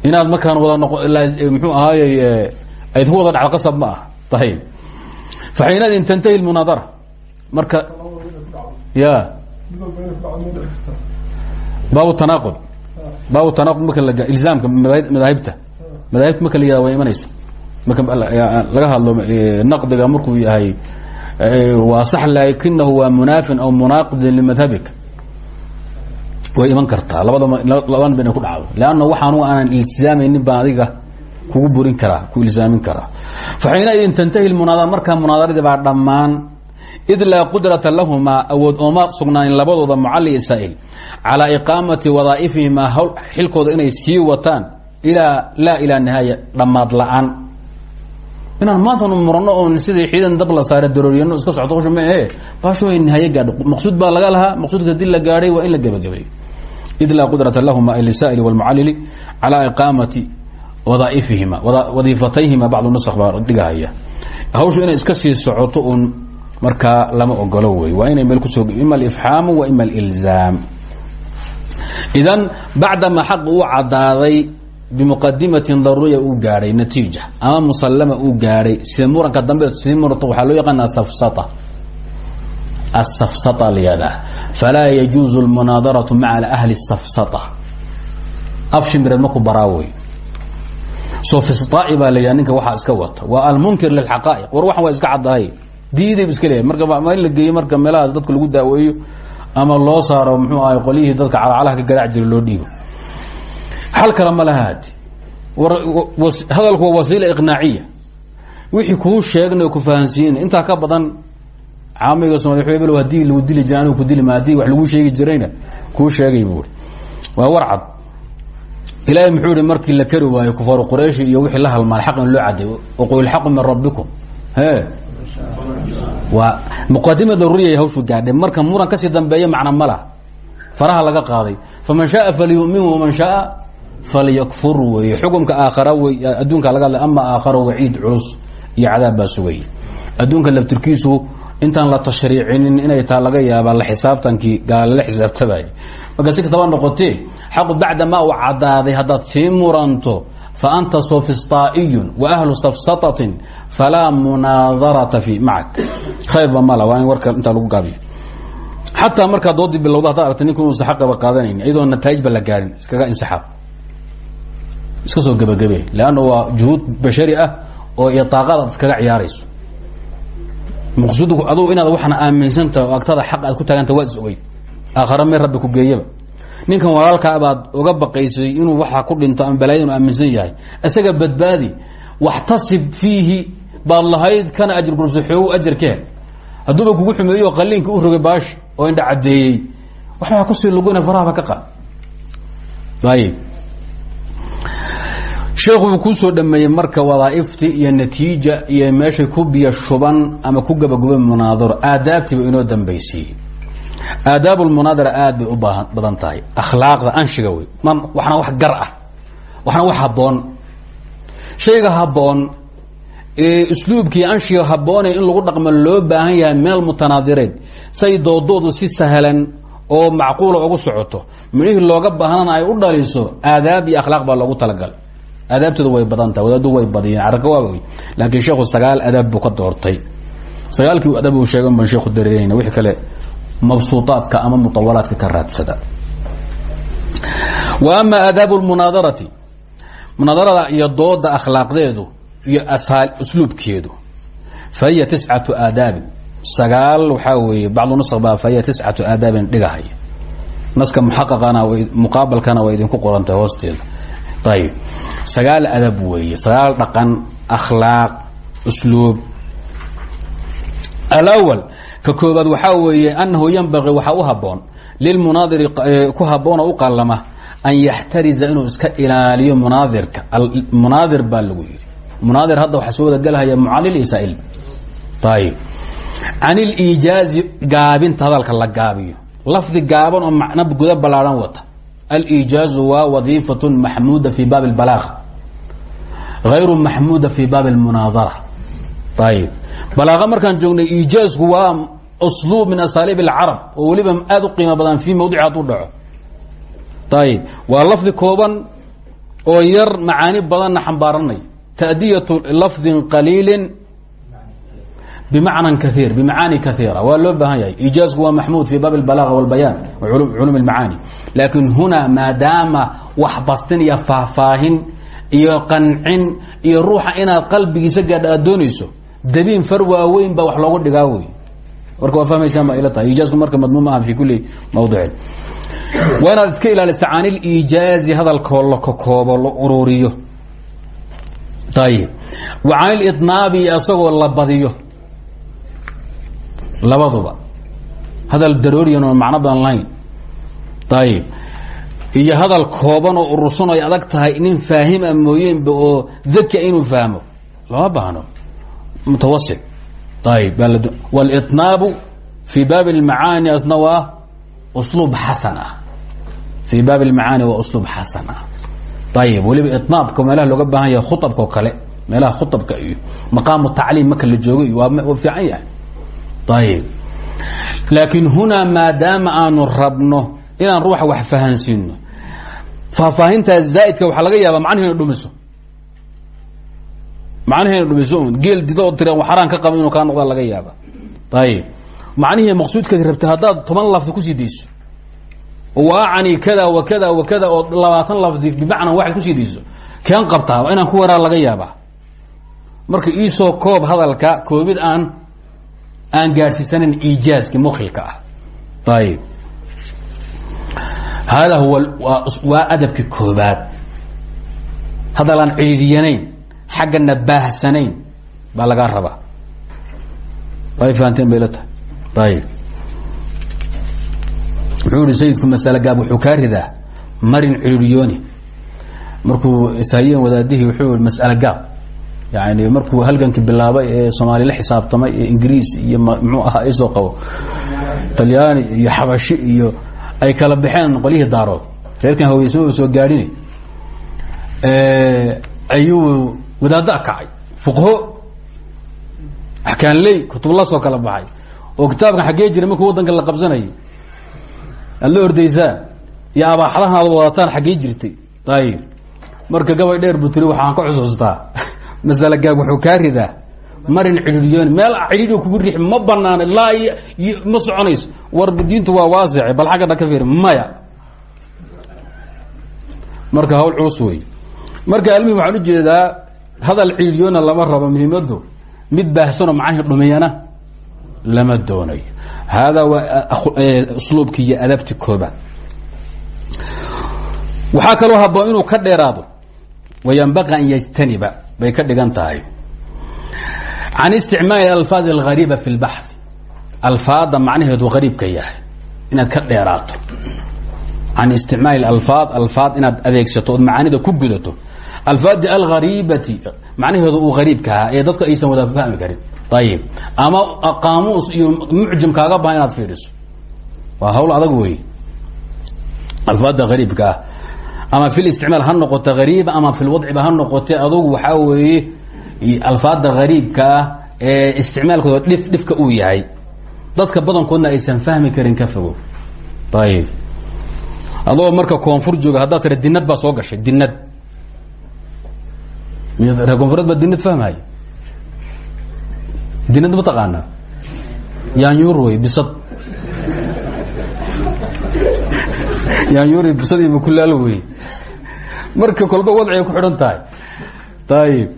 inaad markaan wada noqo muxuu ahaayey ayd ku wada dhacdo qasab ma ah. Ayib fa xiinadin tantahi lmunaadara marka ya. Baabu tanaaqud. Baabu tanaaqud marka la ilzaamka madaahibta. Madaahibta marka la yihahda way laga hadlo naqdiga markuu yahay waa sax laakinahu waa munaafin aw munaaqidin limadhabika way iman kartaa. Labada laban ku dhacdo. Leanna waxaanu aanan ilsaamaynin baan kugu burin karaa ku ilsaamin karaa. Fa xiinaidin tantahi lmunaadara markaa munaadaradii baa dhammaan. Id laa qudrata lahumaa awood ooma sugnaanin labadooda mucalli iyo saa'il calaa iqaamati wadaa'ifihimaa hawl xilkooda inay sii wataan ilaa laa ilaa nihaaya dhammaad la'aan. Inaan murano oon sidii ciidan dab la saara darooriyano iska socto husha ma ahe baasho ay nihaye gaadho maqsuud baa laga lahaa maqsuudka haddii la gaadhay waa in la gebagabeeyo id laa qudrata lahuma ay lisaa'ili walmucallili calaa iqaamati wadaaifihima wadiifatayhima bacdu nusakh baa hawshu inay iska sii socoto un markaa lama ogolo wey waa inay meel ku soo ima alifxaamu wa ima alilzaam idan bacdama xaq uu cadaaday bimuqadimatin daruuriya uu gaadhay natiija ama musallama uu gaadhay sida dambe sii murto loo yaqaana asafsata asafsata layihahdaa falaa yajuuzu lmunaadaratu maca ahli safsata af shimbireed maku baraawey sofistai baa la yidhaha ninka waxaa iska wata waa almunkir lilxaqaa'iq war waxan waa iska caddahay diidaybu iska leeyahay marka ma in la geeyo marka meelahaas dadka lagu daaweeyo ama loo saaro muxuu ahay qolyihii dadka calacalaha ka garaac jira loo dhiibo xal kale ma laha hadi hadalku waa wasiila iqnaaciya wixii kuu sheegnay ku fahansiina intaa ka badan caamiga somal hebel haddii lagu dili jira anigu ku dili ma haddii wax lagu sheegi jirayna? Kuu sheegay buui waa warcad. Ilaahay muxuu ihi markii la kari waayo kufaaru qurayshi iyo wixii la halmaan xaq in loo cadeeyo. Waqul ilxaqu min rabbikum. He. Waa muqadima daruuriya hawshu gaadhay. Marka muran ka sii dambeeya macna ma laha. Faraha laga qaaday. Faman shaaa falyumin waman shaaa falyakfur weeye xukumka aakhara wey adduunka laga hadlay ama aakhara waciid culus. Iyo cadaab baa sugaya adduunka laftirkiisu intaan la tashriicinin inay taa laga yaabaa la xisaabtankii gaala la xisaabtamay marka si kastaba noqotee xaqu bacdamaa uu cadaaday haddaad sii muranto fa anta sofistaaiyun wa ahlu safsatatin falaa munaadarata fi macak. Khayrba mala waa in warka intaa lagu gaabiyo. Xataa markaa doodii bilowda haddaad aragta ninku inuusa xaqaba qaadanayn iyadoo nataa'ij ba la gaarin iskaga insixaab iska soo gebagabe leanna waa juhuud bashari ah oo iyo daaqadaad iskaga ciyaarayso maqsuudku adugu inaad waxaana aaminsantaha oo agtada xaq aad ku taaganta waad is aakhara meel rabbi ku geeyaba. Ninkan walaalkaa baad oga baqaysay inuu waxa ku dhinto ama balaayada inu aaminsan yahay. Isaga badbaadi waxtasib fiihi baad lahayd kana ajir gurubsa xoogo ajar ka hel hadduuba kugu xumeeyo qaliinka u rogay baashi oo indha caddeeyey. Waxbaa ku sii luguna farahaba ka qaad ayib sheekhu uu kuu soo dhameeyey marka wadaaifti iyo natiija iyo meeshay ku biyo shuban ama ku gabagubay munaadaro aadaabtiiba inoo dambaysiiyey aadaab lmunaadara aad bay u badan tahay. Akhlaaqda anshiga wey waxna wax gar ah. Waxna wax habboon. Shayga habboon ee usluubkii anshiga habboone in lagu dhaqmo loo baahan yahay meel mutanaadireyn say doodoodu si sahlan oo macquula ugu socoto midhihii looga baahnana ay u dhaliso aadaab iyo akhlaaq baa loogu talagalay aadaabtooda way badan tahay wadaadu way badiyeen caraka waa laakiin sheekhu sagaal adaab buu ka doortay. Sagaalkii adab uu sheegan baan sheekhu dareereyna wixii kale mabsuuطaadka ama muطawalaadka ka wa ama aadaabu lmunaadarati munaadarada iyo dooda akhlaaqdeedu iyo usluubkeedu fahiya tiscatu aadaabin. Sagaal waxaa weeye bacdu nusq ba fahiya tiscatu aadaabin dhigahaya naska muxaqaqana muqaabalkana waa idinku qorantahay hoosteeda ayib sagaal adab weeye sagaal dhaqan akhlaaq usluub alawal ka koobaad weeye anahu yanbaqii waxaa u haboon lilmunaadiri ku haboona u qalama an yaxtariza inuu iska ilaaliyo munaadirka munaadir baa lagu yidhi munaadir soo wada gelhaya mucalil iyo saa'il ayib can iliijaazi gaabinta hadalka la gaabiyo lafdi gaaban oo macno guda ballaadhan wata aliijaazu waa wadiifatu maxmuuda fi baabi اlbalaaq hayru maxmuuda fi baabi اlmunaadara ayib balaaqa markaan joognay iijaazku waa usluub min asaaliib اlcarab oo weliba aada u qiimo badan fii mawdici hadduu dhaco ayib waa lafdi kooban oo yar macaani badanna xambaaranay taأdiyatu lafdi qaliili bmacna kaiir bmacaani kaiira waa loo baahan yahay iijaazku waa maxmuud fi baab اbalaaga wاlbayaan culum اlmacaani laakin hunaa maadaama wax bastin iyo faahfaahin iyo qancin iyo ruuxa inaad qalbigiisa gaadha aad doonayso dabiin far waaweyn baa wax loogu dhigaa wey warka waa fahmaysaan baa ila tahay iijaazku marka madmuum aha fi kuli mawdicin waa inaad iska ilaalisa can iliijaazi hadalkoo la kokoobo la ururiyo ayib wa can ilidnaabi isagoo la badiyo labaduba. Hadal darooriyan oo macno badan lahayn. Ayib iyo hadal kooban oo urursan oy adag tahay nin faahima ah mooyeenba oo daka inuu fahmo. Lama baahno. Mutawasit ayib walitnaabu fi baab اlmacaani asna waa usluub xasan ah fi baab اlmacaani waa usluub xasan ah ayib weliba itnaabka meelaha looga baahan yahay khuabka oo kale. Meelaha khuabka iyo maqaamu tacliim marka la joogo iyo waa fiican yahay laakiin hunaa maadaama aanu rabno inaan ruuxa wax fahansiino faahfaahintaa zaa'idka waxaa laga yaabaa macnihi ina dhumiso macnihi ina dhumiso un geel dida oo tira xaraan ka qaba inuu kaa noqda laga yaaba ayib macnihii maqsuudkaad rabta haddaad toban lafdi ku sii dayso waacani kada wa kada wa kada oo labaatan lafdi bimacnaa waxaad ku sii dayso keen qabtaa inaan ku waraa laga yaabaa marka iisoo koob hadalka koobid aan aan gaadhsiisanan iijaaski mukhilka ah. Ayib hada huwa waa adabki koobaad. Hadal aan ciidiyanayn xaggana baahsanayn baa lagaa rabaa. Way fahanteen bay la tahay. Ayib wuxuu ihi sayidku masale gaab wuxuu kaa ridaa marin ciiriyooni markuu ishayeen wadaadihii wuxuu i masale gaab yani markuu halgankii bilaabay ee soomaali la xisaabtamay ee ingiriis iyo mxuu ahaa isoo qabo. Talyaani iyo xabashi iyo ay kala baxeen qolyihii daarood. Reerkan haweysmaba soo gaadhin ayuu wadaaddo kacay fuqho axkaanley kutubla soo kala baxay. Oo kitaabkan xaggee jira markuu waddanka la qabsanayay aad la ordaysaan iyo abaaxadahan aad wadataan xaggee jirtay. Ayib marka gabay dheer buu tiri waxaan ka xusuustaa masale gaab wuxuu kaa ridaa. Marin cidhiiryooni meel cidhiidhi kugu riix ma banaana laa ma soconayso. War waa waasice bal xagga dha ka fiiri maya. Marka hawl culus wey marka almihim waxaan u jeedaa hadal cidhiiryoona lama rabo muhiimadu mid baahsanoo macnihii dhumiyana lama doonayo. Haadaa waa usluubki iyo adabti koobaad. Waxaa kaloo haboon inuu ka dheeraado wayanbaqi an yajtaniba bay ka dhigan tahay. Can isticmaali alfaad alghariiba fi lbaxi alfaada macnaheedu hariibka yahay inaad ka dheeraato. Can isticmaali alfaad alfaad inaad adeegsato ood macaanida ku gudato. Alfaadi alghariibati macnaheedu uu hariibka ahaa ee dadku aysan wada fahmi karin. Ayib ama qaamuus iyo mucjam kaaga baahan inaad fiiriso. Waa hawl adag wey alfaada hariibka ah ama fi listicmaal ha noqoto hariiba ama fi lwadciba ha noqote adugu waxaa weeye alfaada hariibka ah ee isticmaalkooda dhif dhifka uu yahay. Dadka badankoodna aysan fahmi karin ka fogo ayib adoo marka koonfur jooga haddaad tira dinad baa soo gashay dinad reer koonfureed baa dinad fahmaya dinad ma taqaanaa yaanyuur wey bisad. Yaanyuur bisad iyo bukulaal wey marka kolba wadciga ku xidhan tahay. Ayib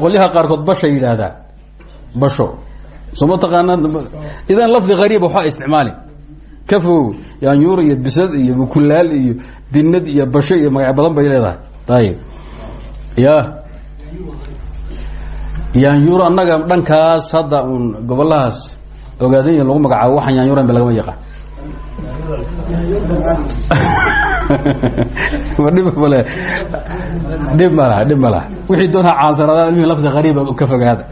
qolyaha qaarkood bashay yidhaahdaan basho. Soo ma taqaanaa idan lafdi hariiba waxaa isticmaali. Ka fogow yaanyuur iyo bisad iyo bukulaal iyo dinad iyo basho iyo magac badan bay leedahay. Ayib ya. Yaanyuur annaga dhankaas hadda uun gobolahaas ogaadanya lagu magacaabo waxaan yaanyuuran ba lagama yaqaan dhib male dhib malaha wixii doonha caansarada ilmihi lafdi qariiba ka fogaada.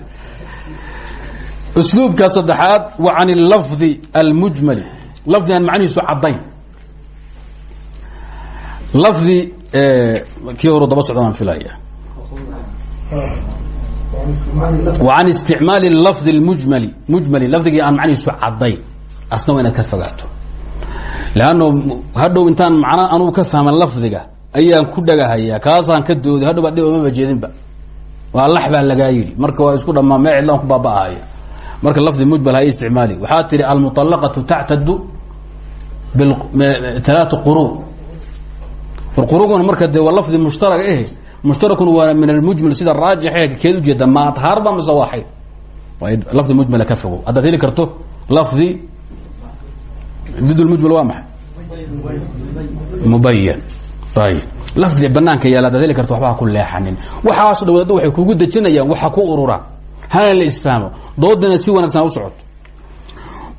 Usluubka saddexaad wa can اlafdi almujmali. Lafdi aan macnihiisu caddayn. Lafdi kii horu daba socda aan filaya wa can isticmaali lafdi اlmujmali mujmali lafdigii aan macnihiisu caddayn. Asna waa ka fogaato leanno hadhow intaan macna anugu ka fahman lafdiga ayaan ku dhagahayaa kaasaan ka dooday hadhow baa maba jeedinba waa lax baa lagaa yidhi marka waa isku dhamaa mee cidlaan ku baaba'ahaya marka lafdi mujmal ha isticmaali waxaa tihi almuطalaqatu tactadu bialaati quru war quruguna marka dee waa lafdi mushtarag eh mushtarakun waa min almujmal sida raajixe keed ujeeda ma adhaarba mise waa lafdi mujmala ka fogow haddaad karto lafdi did mujmal waa maxay? Mubayan ayib lafdi banaanka yaalla hadaad heli karto waxba ha ku leexanin. Waxaas dhawaado waxay kugu dejinayaan waxa ku ururaan. Hana la isfahmo doodana si wanaagsan u socoto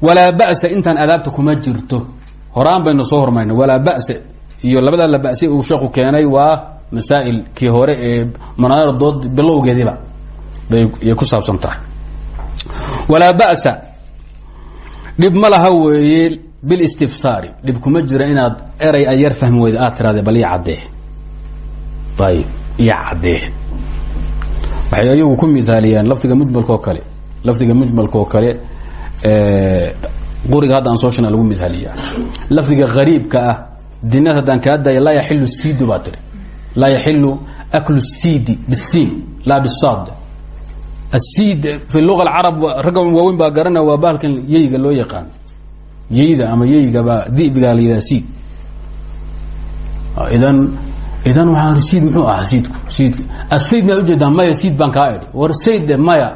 walaa ba'sa intaan adaabta kuma jirto. Horaan baynu soo hormarnay walaa ba'sa. Iyo labada la ba'say uu sheeku keenay waa masaa'ilkii hore ee manaar dood bilowgeediiba. Bay ku saabsan tahay. Walaa bilistifsaari. Dhib kuma jira inaad eray aad yar fahmi weyda aad tiraade bal iya caddee. Ayib iya caddee. Waxay ayagu ku mithaaliyaan lafdiga kale lafdiga mujmalka oo kale quriga hadda aan lagu mithaaliyaa lafdiga gariibka ah dinad haddaan kaa daaya laa yaxilu siidu baa tiri. Laa aklu siidi bisiin laa bisaad. Asiid fi luga alcarab ragga waaweyn baa garanaya waa bahalkan yeyga yeyda ama yeygaba dibigaa la yidhaha siid. Idan idan waxaan siid muxuu ahaa siidku siid asayd maad u jeedaa maya siid baan kaa idhi. War sayd maya.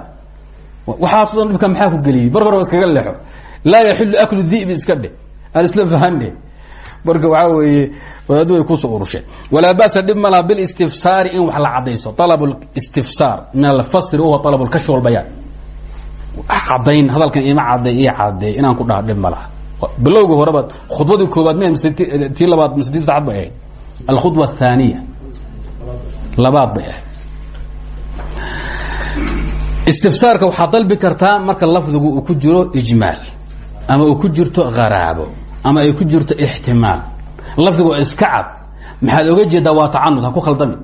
Waxaas o dhan dhibka maxaa ku geliyey? Bar hore iskaga leexo laa yaxilu aklu dibi iska dhe. Aan isla fahane marka waxaa weeye wadaadu way ku soo urusheen walaa ba'sa dhib ma laha bilistifsaari in wax la cadayso alab istifsaar min alfasri wahuwa alab lkashf walbayaan cadayn hadalkan ima caday i cadeey inaan ku dhaha dhib ma laha bilowgii horebaad khudbadii koobaad m tii labaad mise tii saddexaad bay ahayd alkhudba athaniya labaad bay ahayd istifsaarka waxaad dalbi kartaa marka lafdigu uu ku jiro ijmaal ama uu ku jirto haraabo ama ay ku jirto ixtimaal lafdigu iska cad maxaad oga jeedaa waa tacanud ha ku khaldami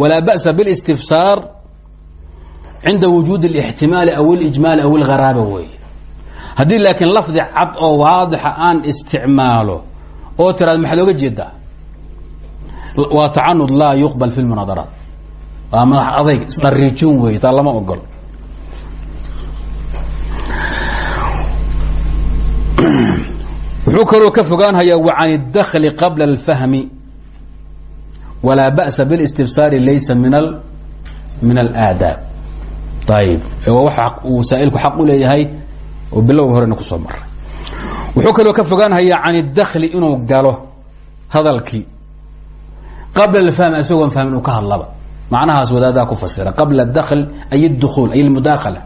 walaa ba'sa bilistifsaar cinda wujuudi اlاxtimaali aw اlijmaali aw اlgharaaba wey haddii laakiin lafdi cad oo waadixa aan isticmaalo oo tiraad maxaad oga jeedaa waa tacanud laa yuqbal fi lmunaadaraat waa madax adayg isdariijin wey taa lama ogol wuxuu kaloo ka fogaanhayaa wa can اdakli qabla اlfahmi walaa ba'sa biاlاstifsaari laysa min min alaadaab ayib waa uu saa'ilku xaq u leeyahay oo bilow horena ku soo maray wuxuu kaloo ka fogaanhayaa can idakli inuu galo hadalkii qabla alfahmi isagoon fahmin uu ka hadlaba. Macnahaas wadaadaha ku fasira qabla adakl ay duuul ay mudaakala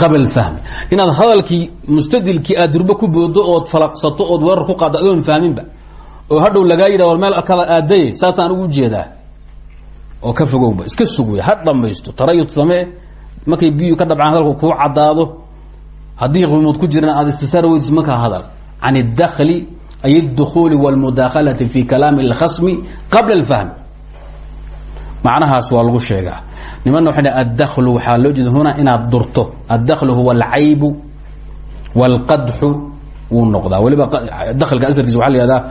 qabla alfahmi inaad hadalkii mustadilkii aad durbo ku boodo ood falaqsato ood weerar ku qaado adoon fahminba oo hadhow lagaa yidhah war meel kada aadaye saasaan ugu jeedaa. Oo ka fogowba iska sug wey ha dhamaysto tarayud samee markay biyu ka dhabcaan hadalku kuu caddaado haddii qumuud ku jirana aad istisar weydis markaa hadal can اdakli ay اdukhuuli wاlmudaakalati fi kalaami اlkhasmi qabla اlfahmi macnahaas waa lagu sheegaa nimanna waxay dhaha addaklu waxaa loo jeeda huna inaad durto addaklu huwa alcaybu wاlqadxu wuu noqdaa waliba daklka asarkiisa waxa la yihahdaa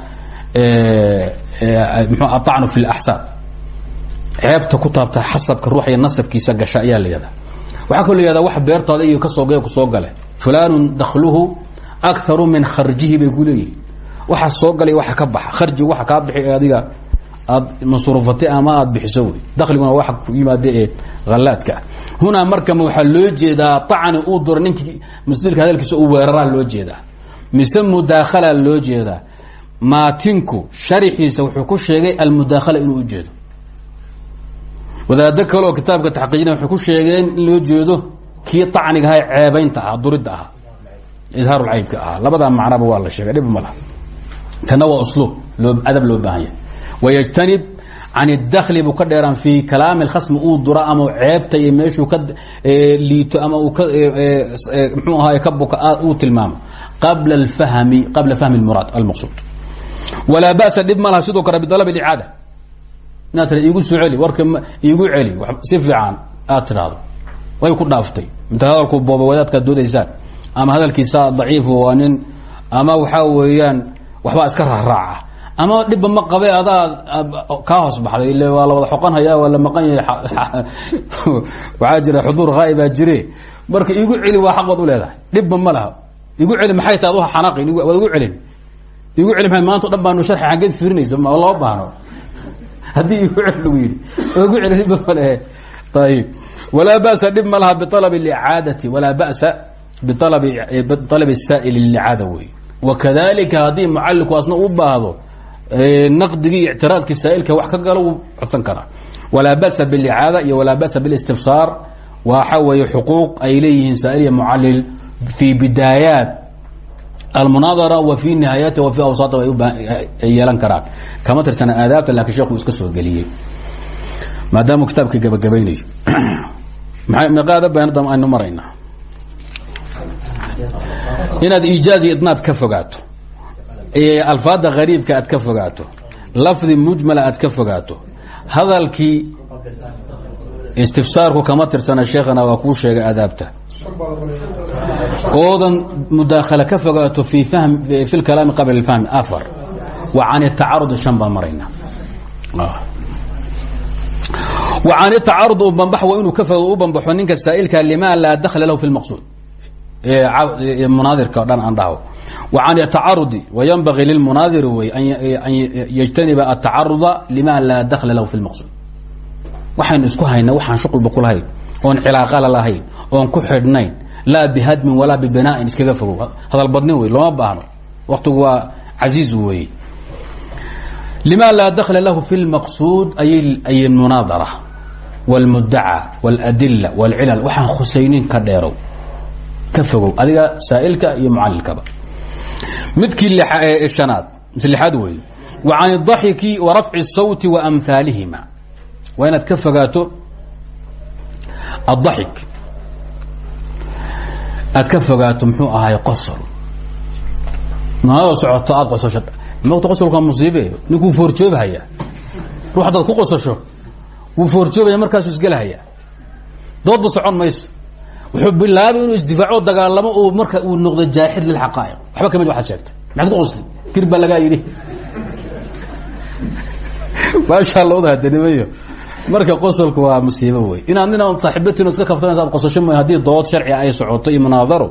mxu aطacnu fi اlaxsaab ceebta ku taabta xasabka ruuxa iyo nasabkiisa gasha ayaa la yihahdaa waxaa kaloo la yihahdaa wax beertaada iyo ka soo gaya ku soo gale. Fulanu dakluhu akharu min kharjihi bay ku leeyihiin waxa soo galay waxa ka baxa. Kharji waxa kaa bixi adiga aad masruufatay ama aada bixiso wey. Dakliguna waxa ku yimaada ee hallaadka ah. Hunaa markama waxaa loo jeedaa acni uu duro ninkii musdilka hadalkiisa u weeraraa loo jeedaa. Mise mudaakhala loo jeedaa. Maatinku sharixiisa wuxuu ku sheegay almudaakhala inuu ujeedo wadaado kaleoo kitaabka taxqiijina waxay ku sheegeen in loo jeedo kii tacniga ahaa ceebaynta ahaa duridda ahaa idhaarul caybka ahaa. Labadaa macnaba waa la sheegay dhib ma kana waa usluub loo adab loo baahan wayajtanib can idakli buu ka dheeraan fii kalaami alkhasmi uu ama ceebta iyo meeshuu ka liito ama uu ka mxuu ahaay ka buka uu tilmaamo. Qabla alfahmi qabla fahmi almuraad almaqsuud. Walaa ba'sa dhib ma laha sidoo kale bialab alicaada inaad tira iigu soo celi warka iigu celi. Si fiican aad tiraahdo way ku dhaaftay. Inta hadalku booba wadaadkaad ama hadalkiisa daciif waa nin ama waxaa weeyaan waxbaa iska raaraaca ama dhibba ma qabe adaa kaa hoos baxday. Ile waa la wada xoqan hayaa waa la maqan yahay. Waxaa jira xuduur haa'ibaa marka iigu celi waa xaq u leedahay. Dhibba ma laha. Igu celi maxay tahay? Ad waad igu celin. Igu celi maa maanta o dhan baanu sharxi ma loo baahno haddii igu cel lagu yidhi. Ogu celeliba malehe ayib walaa ba'sa dhib ma laha bialabi licaadati walaa ba'sa bialabi eh, bialabi saa'ili lilicaada wey wakadalika haddii mucalinku asna u baahdo eh, naqdigii iyo ictiraadkii saa'ilka wax ka galo wuu codsan karaa walaa ba'sa bilicaada iyo walaa ba'sa bilistifsaar. Waxaa weeye xuquuq ay leeyihiin saa'il iyo mucalil fii bidaayaat almunaadara wa fii nihaayati wa fii awsaata ay yeelan karaan. Kama tirsana aadaabta laakiin sheekhu iska soo geliyey. Maadaamuu kitaabkii gabagabaynayo. Meeqaada bayanada aynu maraynaa inaad iijaaz iyo idnaab ka fogaato. Alfaada hariibka aad ka fogaato. Lafdi mujmala aad ka fogaato. Hadalkii istifsaarku kama tirsana sheekhana waa kuu sheegay aadaabta oodan mudaakhala ka fogaato fi fahm fi lkalaami qabla اlfahmi afar. Wa can tacarudi shan baan maraynaa wa can tacarud u banbax waa inuu ka fogo u banbaxo ninka saa'ilka lima laa dakla lahu fi lmaqsuud munaadirka o dhan aan dhaho. Wa can tacarudi wayanbagii lilmunaadiri wey an yajtaniba atacaruda lima laa dakla lahu fi lmaqsuud waxaynu isku hayna waxaan shuqulba ku lahayn oon cilaaqala lahayn oon ku xidhnayn laa bihadmin walaa bibinaain iskaga fogow hadal badnin wey looma baahno waktigu waa casiiz weeye lima laa dakla lahu fi lmaqsuud ay munaadara wاlmudaca wاladila wاlcilal waxaan khusaynin ka dheerow ka fogow adiga saa'ilka iyo mucalilkaba midkii shanaad mise lixaad weeye wa can اdaxiki wa rafci الsawti wa amhaalihima waa inaad ka fogaato addaxik aad ka fogaato muxuu ahaay qosol manada socoto aada qososho mota qosolka musiibe ninkuu foorjoobhaya ruux haddaad ku qososho wuu foorjoobaya markaasuu isgelahaya doodba socon mayso wuxuu bilaabay inuu isdifaaco dagaalamo uu marka uu noqdo jaaxid lilxaqaa'iq waxba ka mid waxaad sheegtay maxaad ku qosli kir baa lagaa yidhi maasha allah wada hadanimayo marka qosolka waa musiibo wey inaad nina saaxiibatiin iska kaftanaysa ad qososho mooy dood sharci ay socoto iyo munaadaro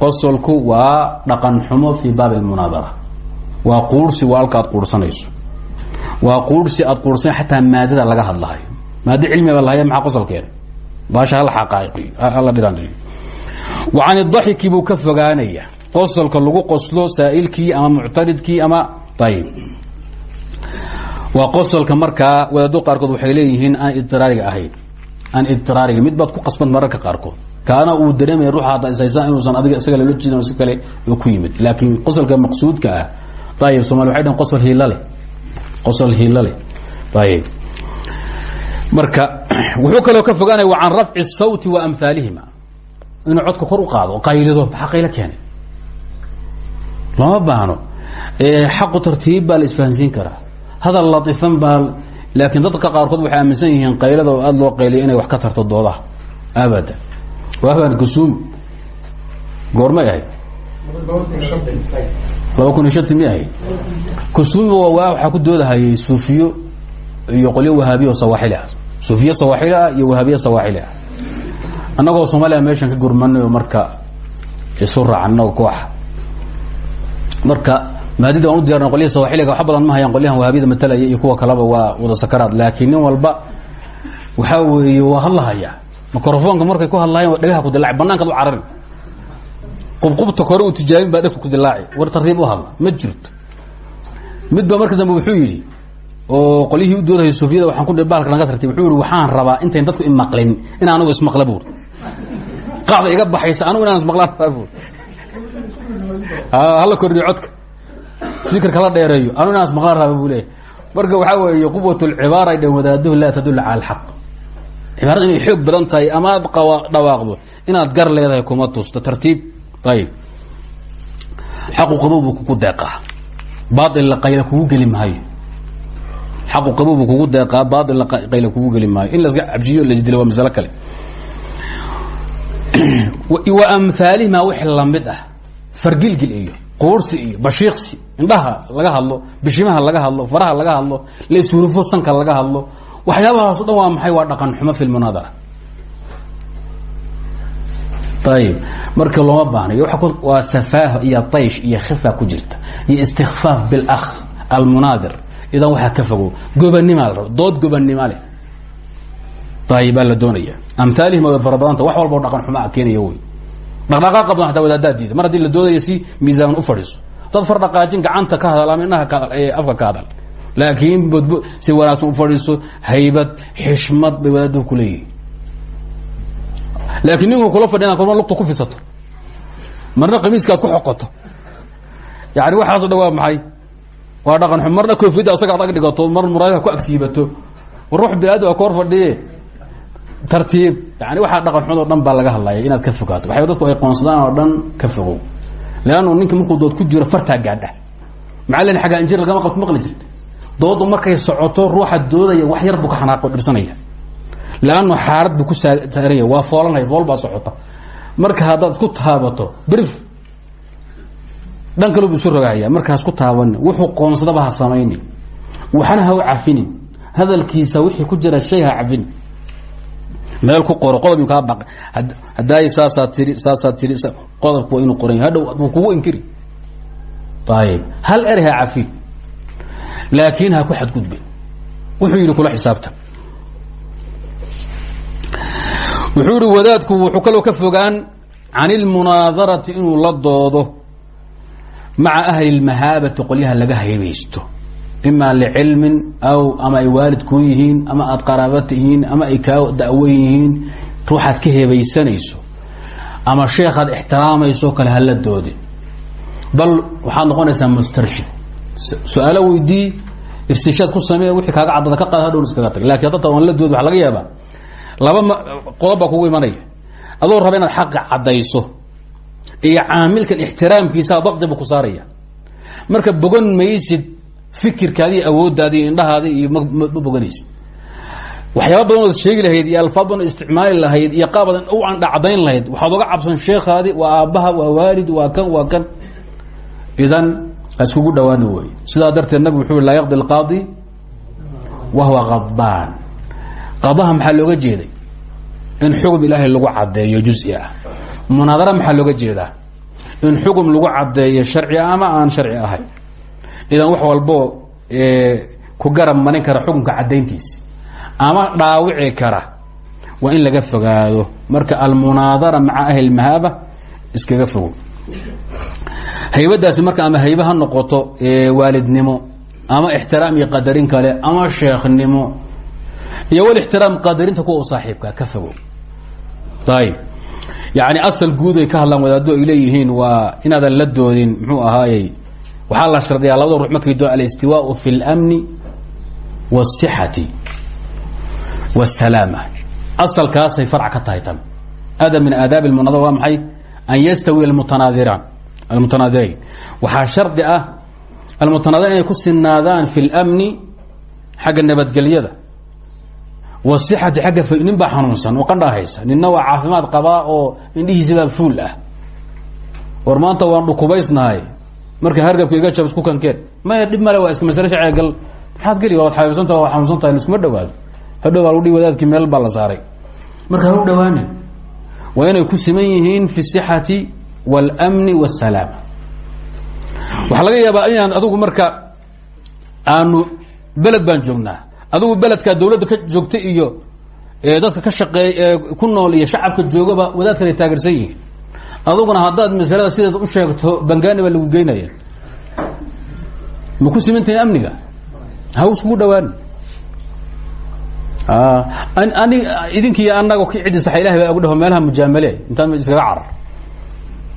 qosolku waa dhaqan xumo fii baabi almunaadara. Waa quursi waa halka aad quursanayso waa quursi aad quursan maadada laga hadlahayo. Maado cilmiga lahaya maxaa qosolkeena? Baasha hala xaqaa'iqiyo hala dhirandhiyo wa can idaxiki buu ka fogaanaya. Qosolka lagu qoslo saa'ilkii ama muctaridkii ama ayib waa qosolka markaa wadaado qaarkood waxay leeyihiin aan idiraariga ahayn. Aan idiraariga mid baad ku qasban mararka qaarkood. Kaana uu dareemaya ruuxa hadda ishaysan inuusan adiga isaga lala jeedin si kale ku yimid. Laakiin qosolka maqsuudka ah ayib somali waxay dhahen qosol hiila leh qosol hiila leh ayib marka wuxuu kaloo ka fogaanaya wa can rafci الsawti wa amhaalihima inuu codka kor u qaado qaylido maxaa qaylo keenay lama baahno. Xaqu tartiib baa la isfahansiin karaa hadal latifan baa laakiin dadka qaarkood waxay aaminsan yihiin qaylada oo aada loo qayliya inay wax ka tarto doodaha. Abada waabaan kusuum goormay ahayd. laba kun iyo shanti mi ahayd? Kusuumi waa waxaa ku doodahayay suufiyo iyo qolyo wahaabiya oo sawaaxili ah. Suufiye ah iyo wahaabiye sawaaxili ah. Annagoo soomaaliya meeshan ka gurmanay marka isu raacan annagoo kooxa marka maadida waan u diyarna qolyaha sawaaxiliga wax badan ma hayaan qolyahan wahaabiyada matalaya iyo kuwa kaleba waa wada sakaraad. Laakiin nin walba waxaa weeye waa hadlahaya. Microfoonka markay ku hadlahayan waa dhagaha ku dilaaci banaankaad u cararin. Qubqubta kore uu tijaabin baa dhegta ku dilaaci war tarriib u hadla ma jirto. Mid ba marka dambe wuxuu yidhi oo qolyihii u doodahaya suufiyada waxaan ku bahalka naga tartay wuxuu yihi waxaan rabaa intayn dadku imaqlin in anigu ismaqla buur qaacda iga baxaysa anigu inaan ismaqlaan buur hala kordhiyo codka speakerka la dheereeyo. Anu inaas maqlaan raba buu leeyahy waxaa weeye quwat lcibaara dhan wadaaduhu laa tadula cala alxaq cibaarada inay badan tahay ama aad dhawaaqdo inaad gar leedahay kuma tusto. Tartiib ayib. Xaqu qabow buu kugu deeqaa. Baailna qayla kugu geli maayo. Xaqu qabow buu kugu deeqaa baailna qayla kugu geli in laska cabsiyo lasdilo waa masalo kale. Wa amhaalihima wix la mid ah. Fargilgil iyo quursi iyo bashiiqsi indhaha laga hadlo bishimaha laga hadlo faraha laga hadlo laishurufo sanka laga hadlo. Waxyaabahaaso dhan waa maxay? Waa dhaqan xumo fi lmunaadara ayib marka looma baahnayo waa safaaho iyo taysh iyo khifa ku jirta iyo istikfaaf bilakh almunaadir. Idan waxaa ka fogow gobanimaa la raba dood gobanima leh ayib baa la doonaya amaalihim way fara badanta wax walba o dhaqan xumaa keenaya wey dhaqdhaqaaqa badan ataa wadaadaad diida mar haddii la doodaya si miisaan u fadhiiso. Dad far dhaqaajin gacanta ka hadal ama indhaha afka ka hadal. Laakiin bodbo si wanaagsan u fadhiiso haybad xishmad bay wadaaddu ku leeyihiin laakiin ninku kula fadhi korma lugta ku fisato. Marna qamiiskaad ku xoqoto. Yani waxaaso dhan waa maxay? Waa dhaqan marna koofiyadda asaga ad ag dhigato mar muraayadka ku agsiibato. Ruux bini-aadam a ka hor fadhiye tartiib yani waxaa dhaqan xumad o dhan baa laga hadlaya inaad ka fogaato. Waxay dadku ay qoonsadaan oo dhan ka fogow. Leannu ninki markuu dood ku jiro fartaa gaadha. Macalin xagga injir lagama qabto maqli jirta doodu markay socoto ruuxa doodaya wax yar buu ka xanaaqo dhibsanaya leannu xaarad buu ku saaranya waa foolanaya fool baa socota. Marka haddaad ku taabato brif dhan kale bu isu markaas ku taaban wuxuu qoonsadaba ha samayni waxna ha u cafinin hadalkiisa wixii ku jira shay ha cafin meel ku qoro qodob kaa baq haddaay saasaa tiri saasaa tiri qodobku waa inuu qoran yahy hadhow kugu inkiri. Ayib hal erey ha cafin laakiin ha ku xadgudbin wuxuu yidhi kula xisaabtan wuxuu yihi wadaadku wuxuu kaloo ka fogaan can ilmunaadarati inuu la doodo maca ahli اlmahaabati qolyaha laga haybaysto ima licilmin aw ama ay waalid kuu yihiin ama aad qaraaba tihiin ama ay kaa dawen yihiin ruuxaad ka hebaysanayso ama sheekhaad ixtiraamayso kale hala doodin bal waxaad noqonaysaa mustarshid su'aalo weydii ifsishaad ku samee wixii kaaga caddada ka qaad hadhown iskaga tag laakiin haddata aan la doodi waxa laga yaabaa laba qodob baa kugu imanaya adoo raba inaad xaqa caddayso iyo caamilkan ixtiraamkiisa daqdibu ku saaraya marka bogan maysid fikirkaadii awooddaadii indhahaadii iyo ma boganaysid. Waxyaaba badan ood sheegi lahayd iyo alfaad badan isticmaali lahayd iyo qaab badan u andhacdayn lahayd. Waxaad oga cabsan sheekhaadi waa aabbaha waa waalid waa kan waa kan. Idan askugu dhawaani wey sidaa darteed nabig wuxuu laa yaqdi alqaadi wa huwa qadbaan qadaha maxaa looga jeeday? In xugum ilaahay lagu caddeeyo juzi ah. Munaadara maxaa looga jeedaa? In xugum lagu caddeeyo sharci ama aan sharci ahayn idan wax walbo ku garab marin kara xukunka caddayntiisi ama dhaawici kara waa in laga fogaado. Marka almunaadara maca ahli mahaaba iskaga fogo. Haybadaasi marka ama haybe ha noqoto waalidnimo ama ixtiraam iyo qadarin kale ama sheekhnimo iyo wal ixtiraam qadarinta kuwa u saaxiibka ka fogo. Ayib yani asal guud ay ka hadlaan wadaado ay waa inaadan la doodin muxuu ahaayey waxaa la shardiyaa labada ruux markay doo alistiwaau fi اlmni wالصixati wالsalaama asalkaasay farc ka tahay tan adab min aadaab اlmunadar waa maxay an yastawi almutanaadiran almutanaadirayn waxaa shardi ah almutanaadiran inay ku sinaadaan fi اlmni xagga nabadgelyada wasixati xagga nin baa xanuunsan oo qandhaa haysa ninna waa caafimaad qabaa oo indhihiisibaa fuul ah war maanta waan dhukubaysnahay marka hargabka iga jab isku kankeen. Maya dhib male waa iska masle shacee gal maxaad geli waad xabiibsanta waa xanuunsantahay laskuma dhawaado. Hadhow baa lagudhi wadaadkii meel baa la saaray. Marka ha u dhawaanin waa inay ku siman yihiin fi sixati wاlmni wاsalaama waxaa laga yaabaa inaan adugu marka aanu beled baan joognaa. Adugu beledkaa dawladda ka joogta iyo eh, dadka ka shaqeey eh, ku nool iyo shacabka joogaba wadaadkan ay taageersan yihiin aduguna haddaad masalada sideeda u sheegto bangaani baa lagu geynaya. Ma ku simantahin amniga? Ha iskugu dhawaan. Ani idinkiiyo anaga ki ciddi saxa ilahay baa ugu dhaho meelaha mujaamale intaan iskaga carar.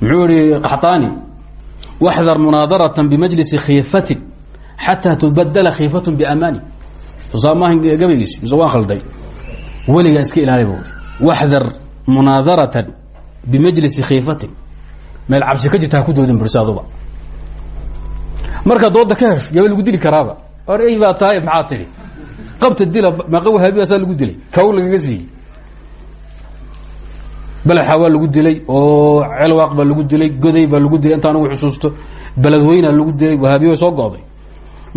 Muxuu yihi qaxtaani waxdar munaadaratan bimajlisi khiifatin xataa tubadala khiifatun biamaani. Tusaamahan gabaygiis mise waan khalday. Weligaa iska ilaali bu waxdar munaadaratan bimajlisi khiifatin meel cabsi ka jirta ha ku doodin bursi aduba marka dooda ka hesh yaaba lagu dili karaaba or ey baa tahay maxaa tidhi qabta dila maqa wahaabiyasaa lagu dilay kaw lagaga siiyey balaxa waa lagu dilay oo celwaaq baa lagu dilay goday baa lagu dilay intaan ugu xusuusto beledweyna lagu dilay wahaabiya way soo go'day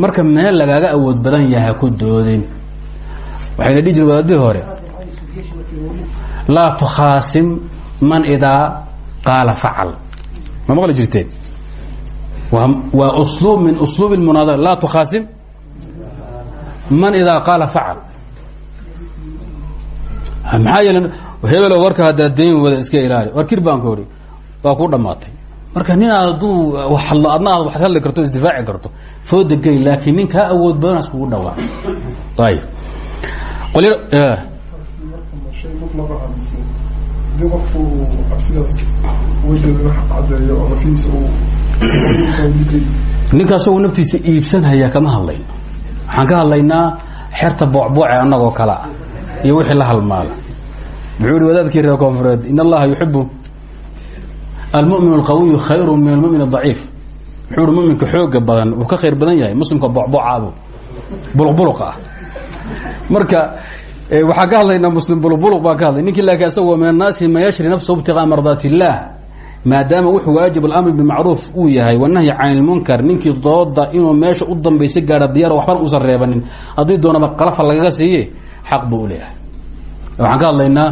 marka meel lagaaga awood badan yaha ku doodin waxayna dhihi jire wadaadii hore laa tukhaasim man idaa qaala facal. Ma maqli jirteen waa usluub min usluub munaadara laa tukhaasim. Man idaa qaala facal. Maxaa yeele hebelo warka haddaa dayn wada iska ilaali. War kir baan ka odhi waa ku dhamaatay marka nin aad hadduu hadlo adna aad waxad hadli karto isdifaaci karto fooda geli laakiin nin kaa awood badan iskugu dhawaa. Ayib haddii qofku cabsidaas wadeeda wax cadeeyo oo lafihiisa uu ninka asagoo kama hadlayno. Waxaan ka hadlaynaa xerta boocbooce annagoo kale ah iyo wixii la halmaala. Muxuu ihi wadaadkii reer koonfureed in allaha yuxibu almumin alqawiyu khayru min almumin adaciif muxuu ihi muminka xooga badan uu ka khayr badan yahay muslimka boocboocabu buluqbuluq ah. Marka waxaan ka hadlaynaa muslim bulubuluq baan ka hadlay. Ninkii laakiin asagoo min annaasi man yashri nafsahu ibtiqaa mardaat illaah maadaama wuxuu waajib alamri bilmacruuf uu yahay wanahyi can ilmunkar ninkii dooda inuu meesha u dambaysa gaadha diyaar waxbana uusan reebanin haddii doonaba qalafa lagaga siiye xaq buu u leeyahay. Waxaan ka hadlaynaa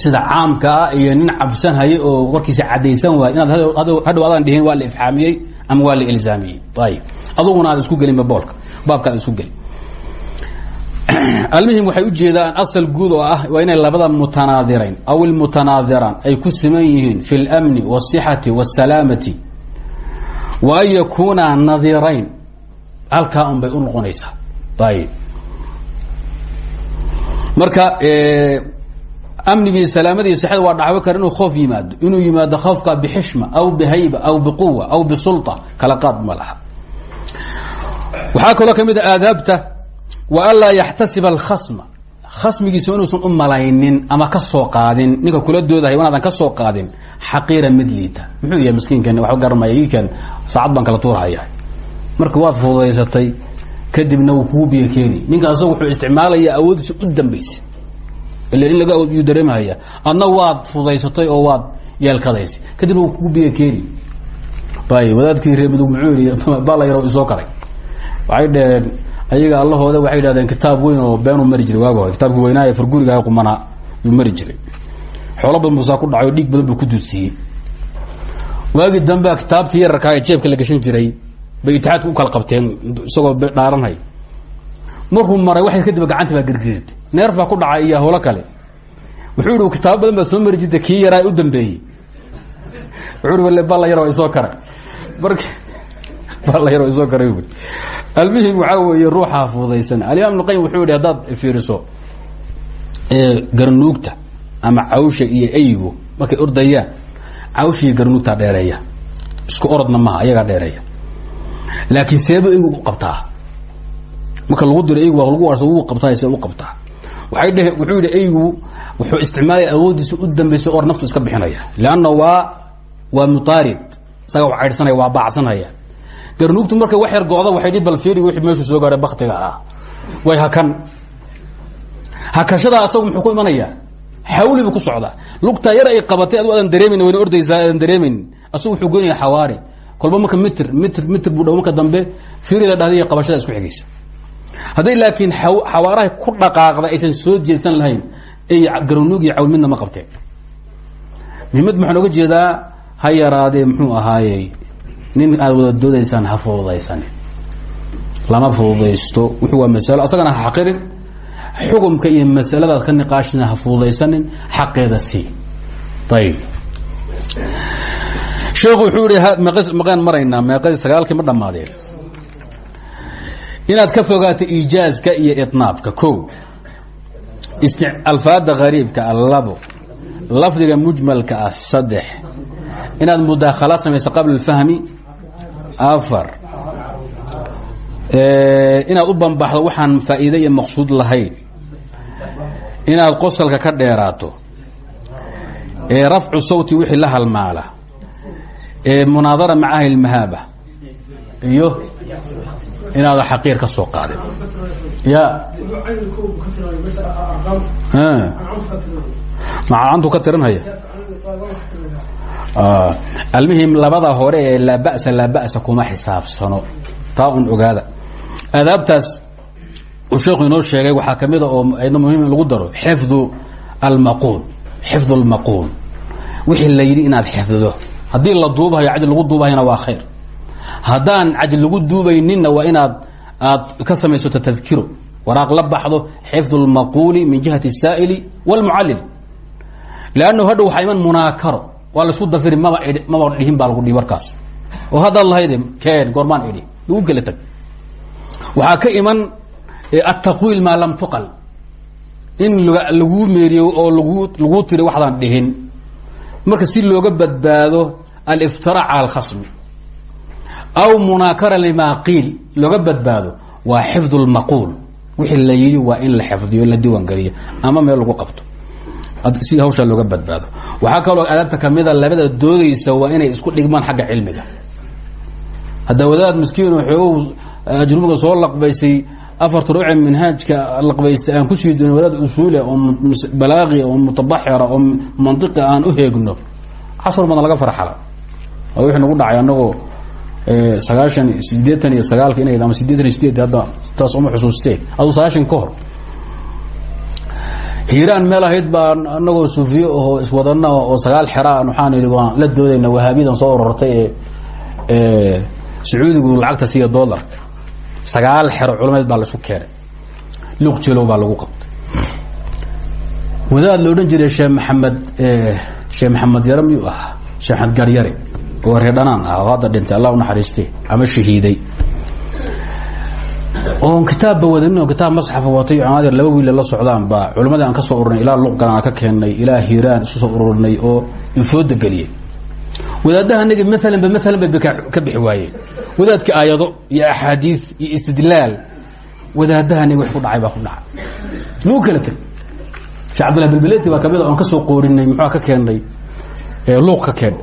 sida caamka ah iyo nin cabsan haye oo warkiisa cadaysan waay. Inaad hadhow adaan dhihin waa la ifxaamiyey ama waa la ilzaamiyey. Ayib. Aduguna aad isku gelinba boolka. Baabka aad isku gelin almuhim waxay ujeedaan asal guud oo ah waa inay labada mutanaadirayn aw ilmutanaadiraan ay ku siman yihiin fi اlmni wالصixati wالsalaamati wa an yakuuna nadirayn halkaa un bay u noqonaysaa ayib marka amnigii salaamadii sixada waa dhacwo kara inuu khoof yimaado inuu yimaado khoofka bixishma aw bihayba aw biquwa aw bisulطa kala qaad ma laha waxaa kaloo ka mid a aadaabta wa an laa yaxtasiba alkhasma. Khasmigiisa inuusan u malaynin ama ka soo qaadin ninka kula doodahay wanaadan ka soo qaadin xaqiira mid liita. Yahay miskiinkan waxba garanmaya iikan saacad baan kala tuurhaya marka waad fududaysatay kadibna wuu kugu biyo keeni wuxuu isticmaalaya awoodiisa u dambaysa. Ila in laga awood yuu dareemahaya adna waad fududaysatay oo waad yeelkadaysay kadibna wuu kugu biyo bay wadaadkii reemudug muxuu yihi bala yaro isoo karay. Waxay dheheen ayaga allahooda waxay yidhahdeen kitaab weyn oo beenuu mari jiray waag hore kitaabkii weynaa ee fargurigaha qumanaa buu mari jiray. Xoolo badan buusaa ku dhacay oo badan buu ku duudsiiyey waagii dambea kitaabtii yararkaa ee jeebka la gashan jiray bay itixaadka u kala qabteen isagoo dhaaranhay. Markuu maray waxay kadib gacantii baa girgirirtay neerf baa ku dhacay iyo howlo kale. Wuxuu yihi kitaabo badan baad soo mari jirta kii yaraa u dambeeyey. Wuxuu i balla yar waa isoo karay. Marka almuhim waxaa weeye ruuxa fududaysan alimaam ibn qayim wuxuu yihi haddaad fiiriso garnuugta ama cawsha iyo eygu markay ordayaan cawsha iyo garnuugtaa isku orodna maha ayagaa dheereeya. Laakiin seeba eygu u qabtaa. Marka lagu diro eygu lagu warsa wuu qabtaa see u qabtaa. Waxay dheh wuxuu yihi eygu wuxuu isticmaalaya awooddiisa u dambaysa or naftu iska bixinaya. Leanna waa waa mutaarid isaga caydhsanaya waa baacsanaya garnuugtu markay wax yar go-da waxay dhi bal fiiri wixii meeshuu soo gaaray baktiga. Ah way hakan. Hakashadaa asagu muxuu ku imanayaa? Xawli ku socdaa. Lugtaa yar ay qabatay adu aadan dareemayni wayna ordaysaa aadan dareemaynin asagu wuxuu goynaya xawaari kolba marka mitr mitr mitr buu dhow marka dambe fiiri la dhahday qabashada isku xigaysa hadday laakiin xawaarahay ku dhaqaaqda aysan soo jeedsan lahayn ay garnuug iyo cawl midna ma qabteen. Muhiimad maxaan oga jeedaa? Ha muxuu ahaayey nin aad wada doodaysaan ha fududaysanin lama fududaysto. Wuxuu waa masalo asagana ha xaqirin. Xukumka iyo masaladaad ka niqaashina ha fududaysanin xaqeeda sii ayib sheekhu wuxuu yihi maqaan maraynaa meeqadii sagaalkii ma dhammaadeen. Inaad ka fogaato iijaazka iyo iطnaabka ko alfaada hariibka ah labo lafdiga mujmalka ah saddex. Inaad mudaakhala samayso qabla alfahmi afar. Inaad u banbaxdo waxaan faa'iide iyo maqsuud lahayn. Inaad qosalka ka dheeraato. Rafcu sawti wixii la halmaala. Munaadara maca ahli lmahaaba iyo inaada xaqiir ka soo qaadin ya. Macantu ka tirinhaya almuhim labada hore ee laa ba'sa laa ba'sa kuma xisaabsano taa un ogaada aadaabtaas uu sheekhu inoo sheegay waxaa ka mida oo ayadna muhim in lagu daro xifdu almaquul xifdu almaquul wixii la yidhi inaad xifdido haddii la duubahayo cajl lagu duubahayna waa khayr haddaan cajl lagu duubayninna waa inaad aad ka samaysato tadkiro waraaq la baxdo xifdu اlmaquuli min jihati الsaa'ili wاlmucallil lannu hadha waxaa iman munaakaro waa la isku dafiri maba idhi maba dhihin baa lagu dhihi warkaas. Oo haddaad lahayde keen goormaan idhi lagu kala tag. Waxaa ka iman ataqwiil maa lam tuqal. In laguu meeriyo oo lagu laguu tiri waxdaan dhihin. Marka si looga badbaado aliftira cala alkhasmi aw munaakara limaa qiil looga badbaado waa xifdu lmaquul wixii la yidhi waa in la xifdiyo la diiwaangeliyo ama meel lagu qabto si hawshaa looga badbaado. Waxaa kaloo adaabta kamida labada doodaysa waa inay isku dhigmaan xagga cilmiga. Hadda wadaad miskiin xoogow ajrumiga soo laqbaysay afarta ruuce minhaajka laqbaystay aan ku sii doonin wadaad usuule oo balaaqi oo mutabaxira oo mantiqi aan u heegno. Casar badan laga farxala. Oo wixii nagu dhacay anagoo sagaashan sideetan iyo sagaalka inay ama sideetan hadda taas uma xusuustee aduu sagaashan ka hor hiiraan meel ahayd baa anagoo suufiye ahoo iswadana oo sagaal xeraan waxaan idhi waan la doodayna wahaabiyadan soo urortay ee sacuudigu lacagta siiya doolarka sagaal xero culamadeed baa la isku keenay. Luqjilow baa lagu qabtay. Wadaad la odhan jiray sheekh maxamed sheekh maxamed yare miyuu ahaa sheekh maxamed garyare oo reer dhanaan ah oo hadda dhintay allah u naxariistay ama shahiiday oon kitaabba wadanin kitaab masxafa watay culamad laba wiile la socdaan baa culammadii aan ka soo ururinay ilaa luqgan aan ka keennay ilaa hiiraan isu soo ururinay oo infooda geliyey wadaadaha nagi maalanba maalanba ka bixi waayeen. Wadaadka aayado iyo axaadiis iyo istidlaal wadaadaha nagi wax ku dhacay baa ku dhacay. Lagu kala teg sheekh cabdullah bilbileti baa ka mid a oon ka soo qoorinay muxua ka keennay luuq ka keen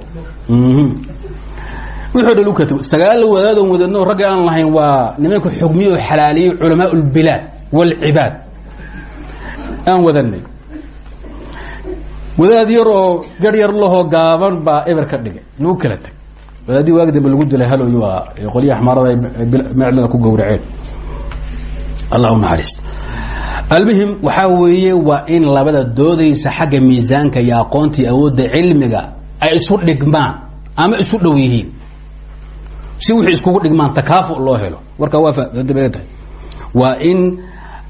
wuxuu dhan u ka sagaal wadaadon wadadno ragga aan lahayn waa nimanka xugmiye oo xalaaliyey culamaa اlbilaad wاlcibaad aan wadanay wadaad yar oo gar yar lahoo gaaban baa eber ka dhigay lagu kala teg wadaadii waagi dambe lagu dilay haloy waa qolya axmaarada ay meclada ku gowraceen. Allah u naxariist almuhim waxaa weeye waa in labada doodaysa xagga miisaanka iyo aqoontii awoodda cilmiga ay isu dhigmaan ama isu dhow yihiin si wixii iskugu dhigmaan takaafu loo helo. Warkaa waa tahay. Waa in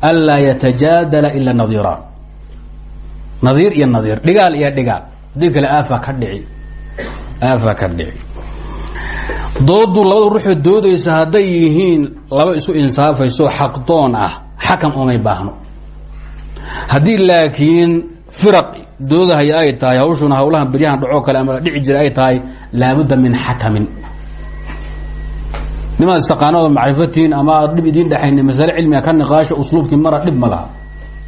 anlaa yatajaadala ila nadiiraan nadiir iyo nadiir dhigaal iyo dhigaal. Hadii kale aafa ka dhici. Aafa ka dhici. Doodu labada ruuxoo doodaysa hadday yihiin laba isu insaafayso xaqdoon ah xakam oomay baahno. Haddii laakiin firaq doodahaya ay tahay hawshuna hawlahan beryahan dhacoo kale ama dhici jira ay tahay laabudda min xakamin nimaad istaqaanada macrifatiin ama aad dhib idiin dhexayni masale cilmiga ka niqaasha usluubkii mara dhib ma laha.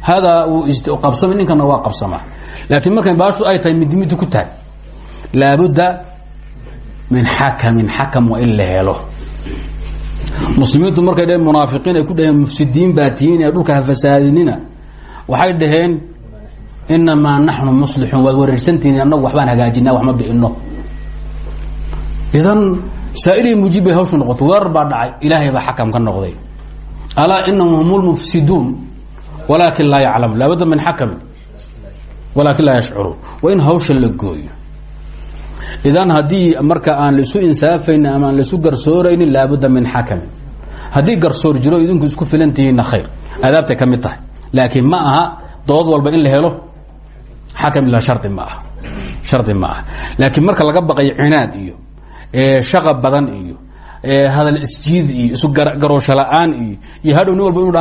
Hadaa uu qabsama ninkana waa qabsamaa laakiin markay baashu ay tahay midi midi ku tahay laabudda min xakamin xakam waa in la helo. Muslimiintu markay dhaheen munaafiqiin ay ku dhaheen mufsidiin baa tihiin dhulka hafasaadinina waxay dhaheen inamaa naxnu muslixuun waad wareersantihiin annagu waxbaan hagaajinaa wax ma bi'ino idan saa'ilii mujiib bay hawshu noqoto weerar baa dhacay. Ilaahay baa xakam ka noqday. Alaa inahum hum lmufsiduun walaakin laa yaclamu laabudda min xakamin walaakin laa yashcuruun. Waa in hawsha la gooyo. Idan haddii marka aan laisu insaafaynin ama aan laisu garsooraynin laabudda min xakamin haddii garsoor jiro idinku isku filan tihiinna khayr. Aadaabtay ka mid tahay. Laakiin ma aha dood walba in la helo shaqa badan iyo hadal isjiid iyo isu garoosho la'aan iyo iyo hadhow nin walba inuu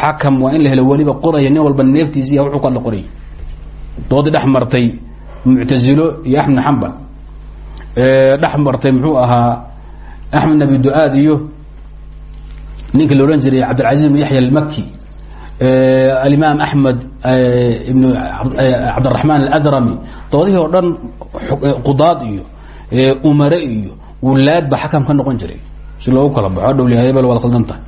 xakam waa in la helo weliba qoraya nin walba neeftiisa iyo wuxuu ku hadla qorayay doodii dhex iyo axmed xambal dhex martay muxuu ahaa axmed nabi du-aad iyo ninka la odhan jiray cabdilcaziz ibn yaxya almaki alimaam axmed ibn cabdiraxmaan aladrami doodihii oo dhan qudaad iyo umare iyo wulaad ba xakam ka noqon jiray. Si loogu kala baxo hadhow hebel waad khaldan tahay.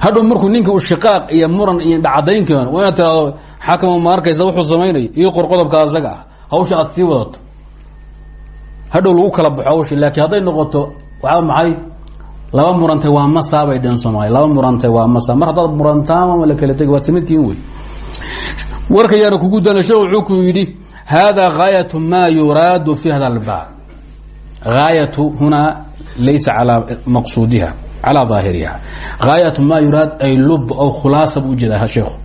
Hadhow ninka uu shiqaaq iyo muran iyo dhacdayn keeno waa inaad tirahdo xakama ma arkaysa wuxuu samaynayo iyo qor asaga ah. Hawsha aad sii wadato. Lagu kala baxo hawsha laakiin hadday noqoto waxaa maxay? Laba murantay waa masaa bay dheen soomaaliya. Laba murantay waa masa mar haddaad murantaama la kala tegi waad wey. Warkayaana kugu dana wuxuu ku yidhi hada gaayatu ma yuraadu fi hada albaab gaayatu huna laysa calaa maqsuudiha calaa daahiriha. Gaayatu ma yuraad ay lub oo khulaasa buu u jeedaa sheekhu.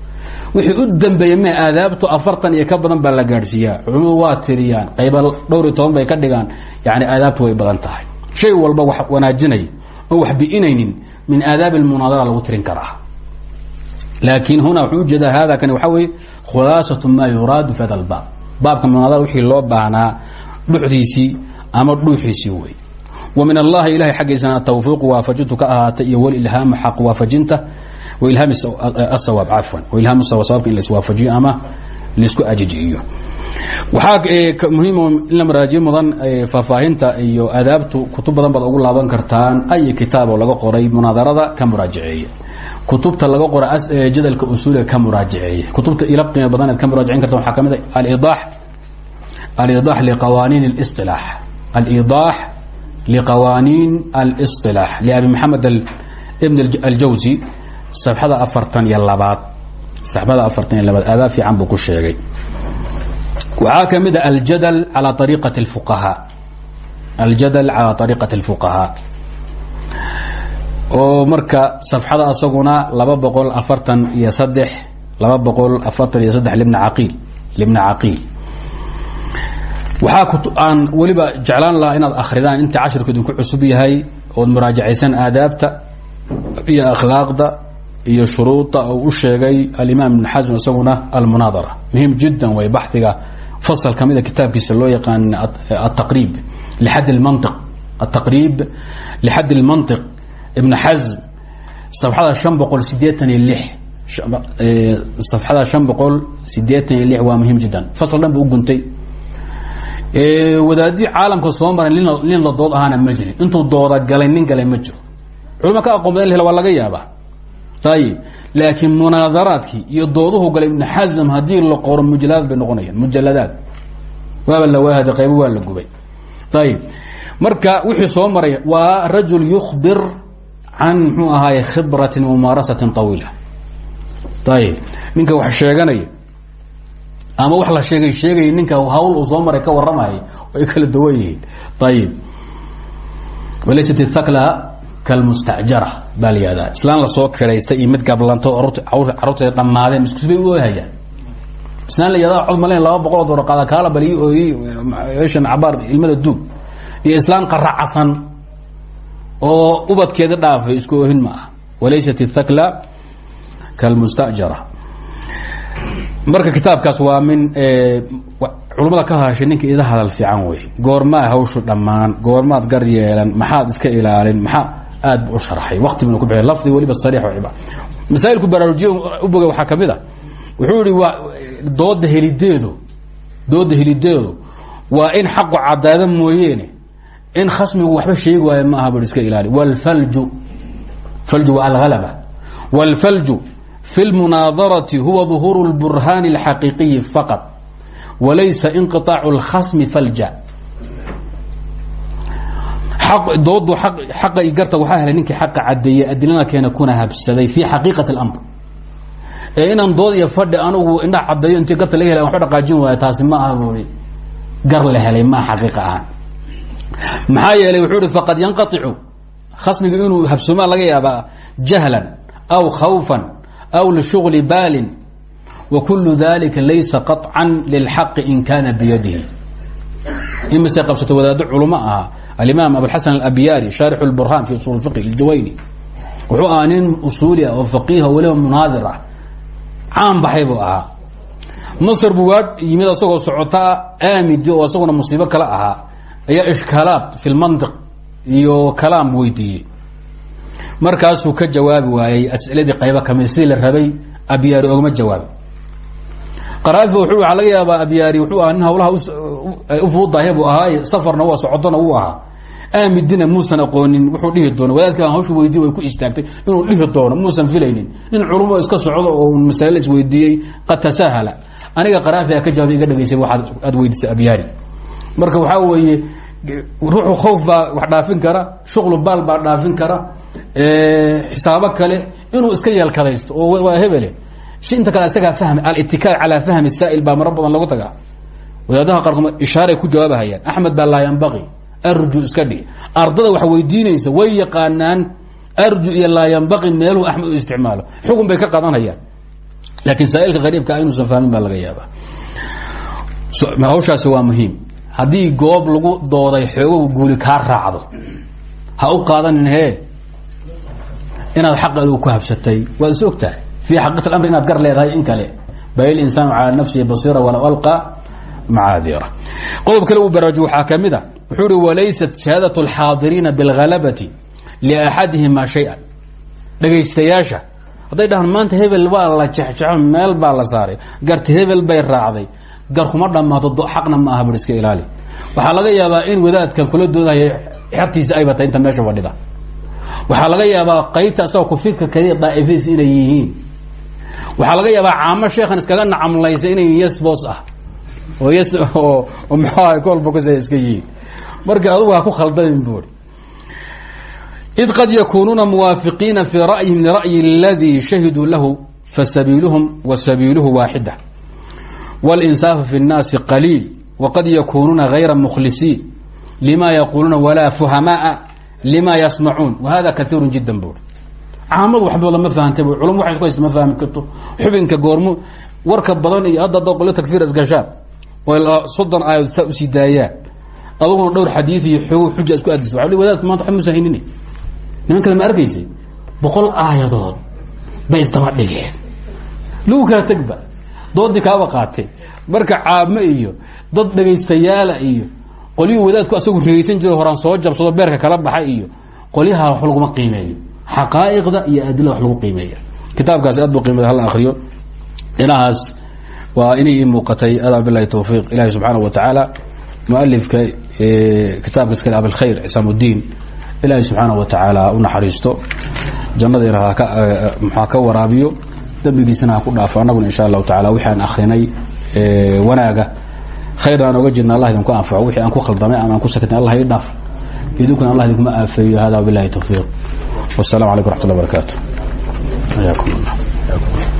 Wixii u dambeeyey me aadaabtu afartan iyo ka badan baa la gaadhsiiyaa. Culimadu waa tiriyaan dhowr toban bay ka dhigaan yani aadaabtu way badan tahay. Shay walba wax wanaajinaya oo wax bi'inaynin min aadaabi lmunaadara lagu tirin karaa. Laakiin huna wuxuu hada kani waxaa weye khulaasatu ma yuraadu fi baabka munaadara wixii loo baahnaa dhuxdiisii ama dhuuxiisii wey. Wa min allahi ilahay xaggiisana atawfiiqu waafajintu ka ahaatay iyo walilhaamu xaq waafajinta. Wailhaam asawaab cafwan. Wailhaam sawaabka in la iswaafajiyo ama la isku ajijiyo waxaa muhiim in la maraajiyo mudan faahfaahinta iyo aadaabtu kutub badan baad ugu laaban kartaan ay kitaab oo laga qoray munaadarada ka muraajaceeya kutubta laga qora jadalka usuuliga ka muraajaceeya kutubta ila qiimo badan eed ka muraajacin karta waxaa ka mid a alidaax alidaax liqawaaniin اlisilaax alidaax liqawaaniin alisilaax liabi maxamed ibn aljawsi safxada afartan iyo labaad safxada afartan iyo labaad aadaab fiican buu ku sheegay waxaa ka mid a aljadal calى ariiqati اlfuqahaa aljadal calى ariiqati اlfuqahaa oo marka safxada asaguna laba boqol afartan iyo saddex laba boqol afartan iyo saddex libna caqiil libna caqiil waxaa aan weliba jeclaan lahaa inaad akridaan inta cashirku idinku cusub yahay ood muraajacaysan aadaabta iyo akhlaaqda iyo shuruuda oo u sheegay alimaam ibn xasm isaguna almunaadara. Muhim jiddan way baxdiga. Fasal ka mida loo yaqaan ataqriib lixad lmantiq ataqriib lixad lmantiq ibn xasm safxada shan boqol sideetan iyo lix. Safxada shan boqol sideetan waa muhiim jiddan. Fasal dhan bu u guntay wadaadii caalamka soo maray nin la dood ahaana ma jirin. Intuu dooda galay nin galay ma jiro. Culima ka aqoon badan waa laga yaabaa. Ayib laakiin munaadaraadkii iyo dooduhu galay ibn xasm haddii la qoro mujaladaad bay noqonayaan. Mujaladaad waaba la waahada qaybo waa la gubay. Ayib marka wixii soo maray waa rajul yukhbir can mxuu ahaaye khibratin mumaarasatin طawiila ayib ninka wax sheeganaya ama wax la sheegay sheegay ninka hawl uu soo maray ka warramaya ay kala duwan yihiin. Walaysat اthakla kalmustajara baa la yihahdaa islaan la soo kiraystay iyo mid gablanto caruurteeda dhammaadeen iskus bay u hayaan islaan la yihahda cod malen laba boqol oo dolar qaada kaala bal ii ooyey cabaar ilmada duug. Iyo islaan qaracasan oo ubadkeeda dhaafay isku oohin ma ah walaysat اthakla kalmustajara marka kitaabkaas waa min culumada ka hashay ninka ida hadal fiican wey goormaa hawshu dhammaan goormaad gar yeelan maxaad iska ilaalin maxaa aad bu u sharxay. Waqti buna ku bixiy lafdi weliba sariix masaa'ilku baraarujiya u boga waxaa ka mid a wuxuu yihi dooda helideedu dooda helideedu waa in xaqu cadaada mooyeene. In khasmigu waxba sheegi waayo ma aha bur iska ilaali. Wlfalju falju waa alhalaba wاlfalju fi اlmunaadarati huwa ظuhuur اlburhaani اlxaqiiqiyi faqad walaysa inqiطaacu اlkhasmi falja doodu xaqa i garta waxaa helay ninkii xaqa cadeeyey adilana keena kuna habsaday fi xaqiiqati اlamr ee inaan dood iyo fadhi anugu indha cadeeyo intii garta laga helay an waba dhaqaajin waaya taasi ma aha buui gar la helay ma xaqiiqa ahaan maxaa yeelay wuxuu ihi faqad yanqaicu khasmiga inuu habsoomaan laga yaabaa jahlan aw khawfan aw lishugli baalin wa kulu dalika laysa qaطcan lilxaqi in kana biyadihi imise qabsato wadaado culmo ahaa alimaam abuxasan alabyaari shaarix اlburhan fi usul fiqh اljawayni wuxuu ahaa nin usuuli ah oo faqiiha weliba munaadir ah caan baxay buu ahaa masr buu waa yimid asagoo socotaa aamidi oo isaguna musiibo kale ahaa ayaa ishkaalaad fi lmantiq iyo kalaam weydiiyey markaasuu ka jawaabi waayey as'iladii qaybo ka mid sidii la rabay abyaari ogama jawaabin qaraafi wuxuu waxaa laga yaabaa abyaari wuxuu ahaa nin hawlaha u fuudahay buu ahaaye safarna waa socodona wuu ahaa. Aamidina muusan aqoonin wuxuu dhihi doono wadaadka hawsha weydiye way ku istaagtay inuu dhihi doono muusan filaynin nin culumo iska socdo oo masale la isweydiiyey qad aniga qaraafiga ka jawaabay iga dhegaysay waxaad aad weydiisay abyaari marka waxaa weeye ruuxu khawf baa wax dhaafin kara shuqlu baal baa dhaafin kara xisaabo kale inuu iska yeelkadaysto oo waa hebele shi inta kale isagaa fahmi alitikaal calaa fahmi saa'il baa maro lagu tagaa. Wadaadaha qaarkood ishaaray ku jawaabahayaan axmed baa laa arju iska dhig. Ardada wax weydiinaysa way yaqaanaan arju iyo laa yanbaqi meeluhu axmed isticmaalo. Xukun bay ka qadanayaan. Laakiin saa'ilka qariibka ah inuusan fahmin baa laga yaabaa. Hawshaasi waa muhiim haddii goob lagu dooday xoogow guuli kaa raacdo ha u qaadanin he inaad xaqeedu ku habsatay. Waad is ogtahay. Fii xaqiiqat alamri inaad gar leedahay in kale. Bayl insaanu calaa nafsihi basiira walaw alqa macaadiira qodob kale uu baraajo waxaa ka mid a wuxuu ihi walaysat shahaadatu alxaadiriina bilhalabati liaxadihima shay-an. Dhegaystayaasha hadday maanta hebel waa la jexjeco meel baa la saaray. Garti hebel bay raacday gar kuma dhammaato xaqna ma aha bur iska ilaali. Waxaa laga yaabaa in wadaadkan kula doodahaya xertiisa ay batay inta meesha fadhida. Waxaa laga yaabaa qaybta asagoo kufirka kaliya daa'ifadiisa inay yihiin. Waxaa laga yaabaa caamo sheekhan iskaga nacamlaysa inay yes boos ah. Oo yes oo muxuaha kolbokasa iska yihiin. Marka adugu ha ku khaldamin buuri id qad yakunuuna muwaafiqiina fii ra'yihim lira'yi اladii shahiduu lahu fasabiiluhum wa sabiiluhu wاlinsaafu fi الnaasi qaliil waqad yakunuuna غayra mukhlisiin lima yaquuluuna walaa fuhamaaa lima yasmacuun wahada kaiiru jiddan buuri caamadu waxbooda ma fahantay bu culum waxay isku haysta ma fahmi karto xubinka goormo warka badan iyo hadda dad qolyo takfiir isgashaan oo soddon aayadood saa usii daayaan aduguna dhowr xadiid iyo xoog xuja isku adis waa wadaadku maanta waxba musahaynin niman kale ma arkaysay boqol aayadood bay isdaba dhigeen lagu kala tegba doodii kaaba qaatay. Marka caamo iyo dad dhegaystayaala iyo qolyuhu wadaadku asagu rigaysan jiro horaan soo jabsado beerka kala baxa iyo qolyaha wax laguma qiimeeyo. Xaqaa'iqda iyo adilada wax lagu qiimeeya kitaabkaasi aad bu qiimada hala akriyo inahaas waa inay ii muuqatay. Adaa bilahi tawfiiq. Ilahi subxaana wa tacaala mualifka kitaabka iskale abilkhayr cisaam uddiin ilaahi subxaana wa tacaala u naxariisto. Jannadiina mxaa ka waraabiyo dembigiisana ha ku dhaafo. Annaguna insha allahu tacala wixii aan akrinay wanaaga. Khayrna aan oga jirna allah idinku anfaco. Wixii aan ku khaldamay ama aan ku sakatay allah ii dhaaf. Idinkuna allah idinkuma aafeeyo. Hada wabilahi tawfiiq. Wassalamu calaykum raxmat ullah barakaatu xayaakum. allah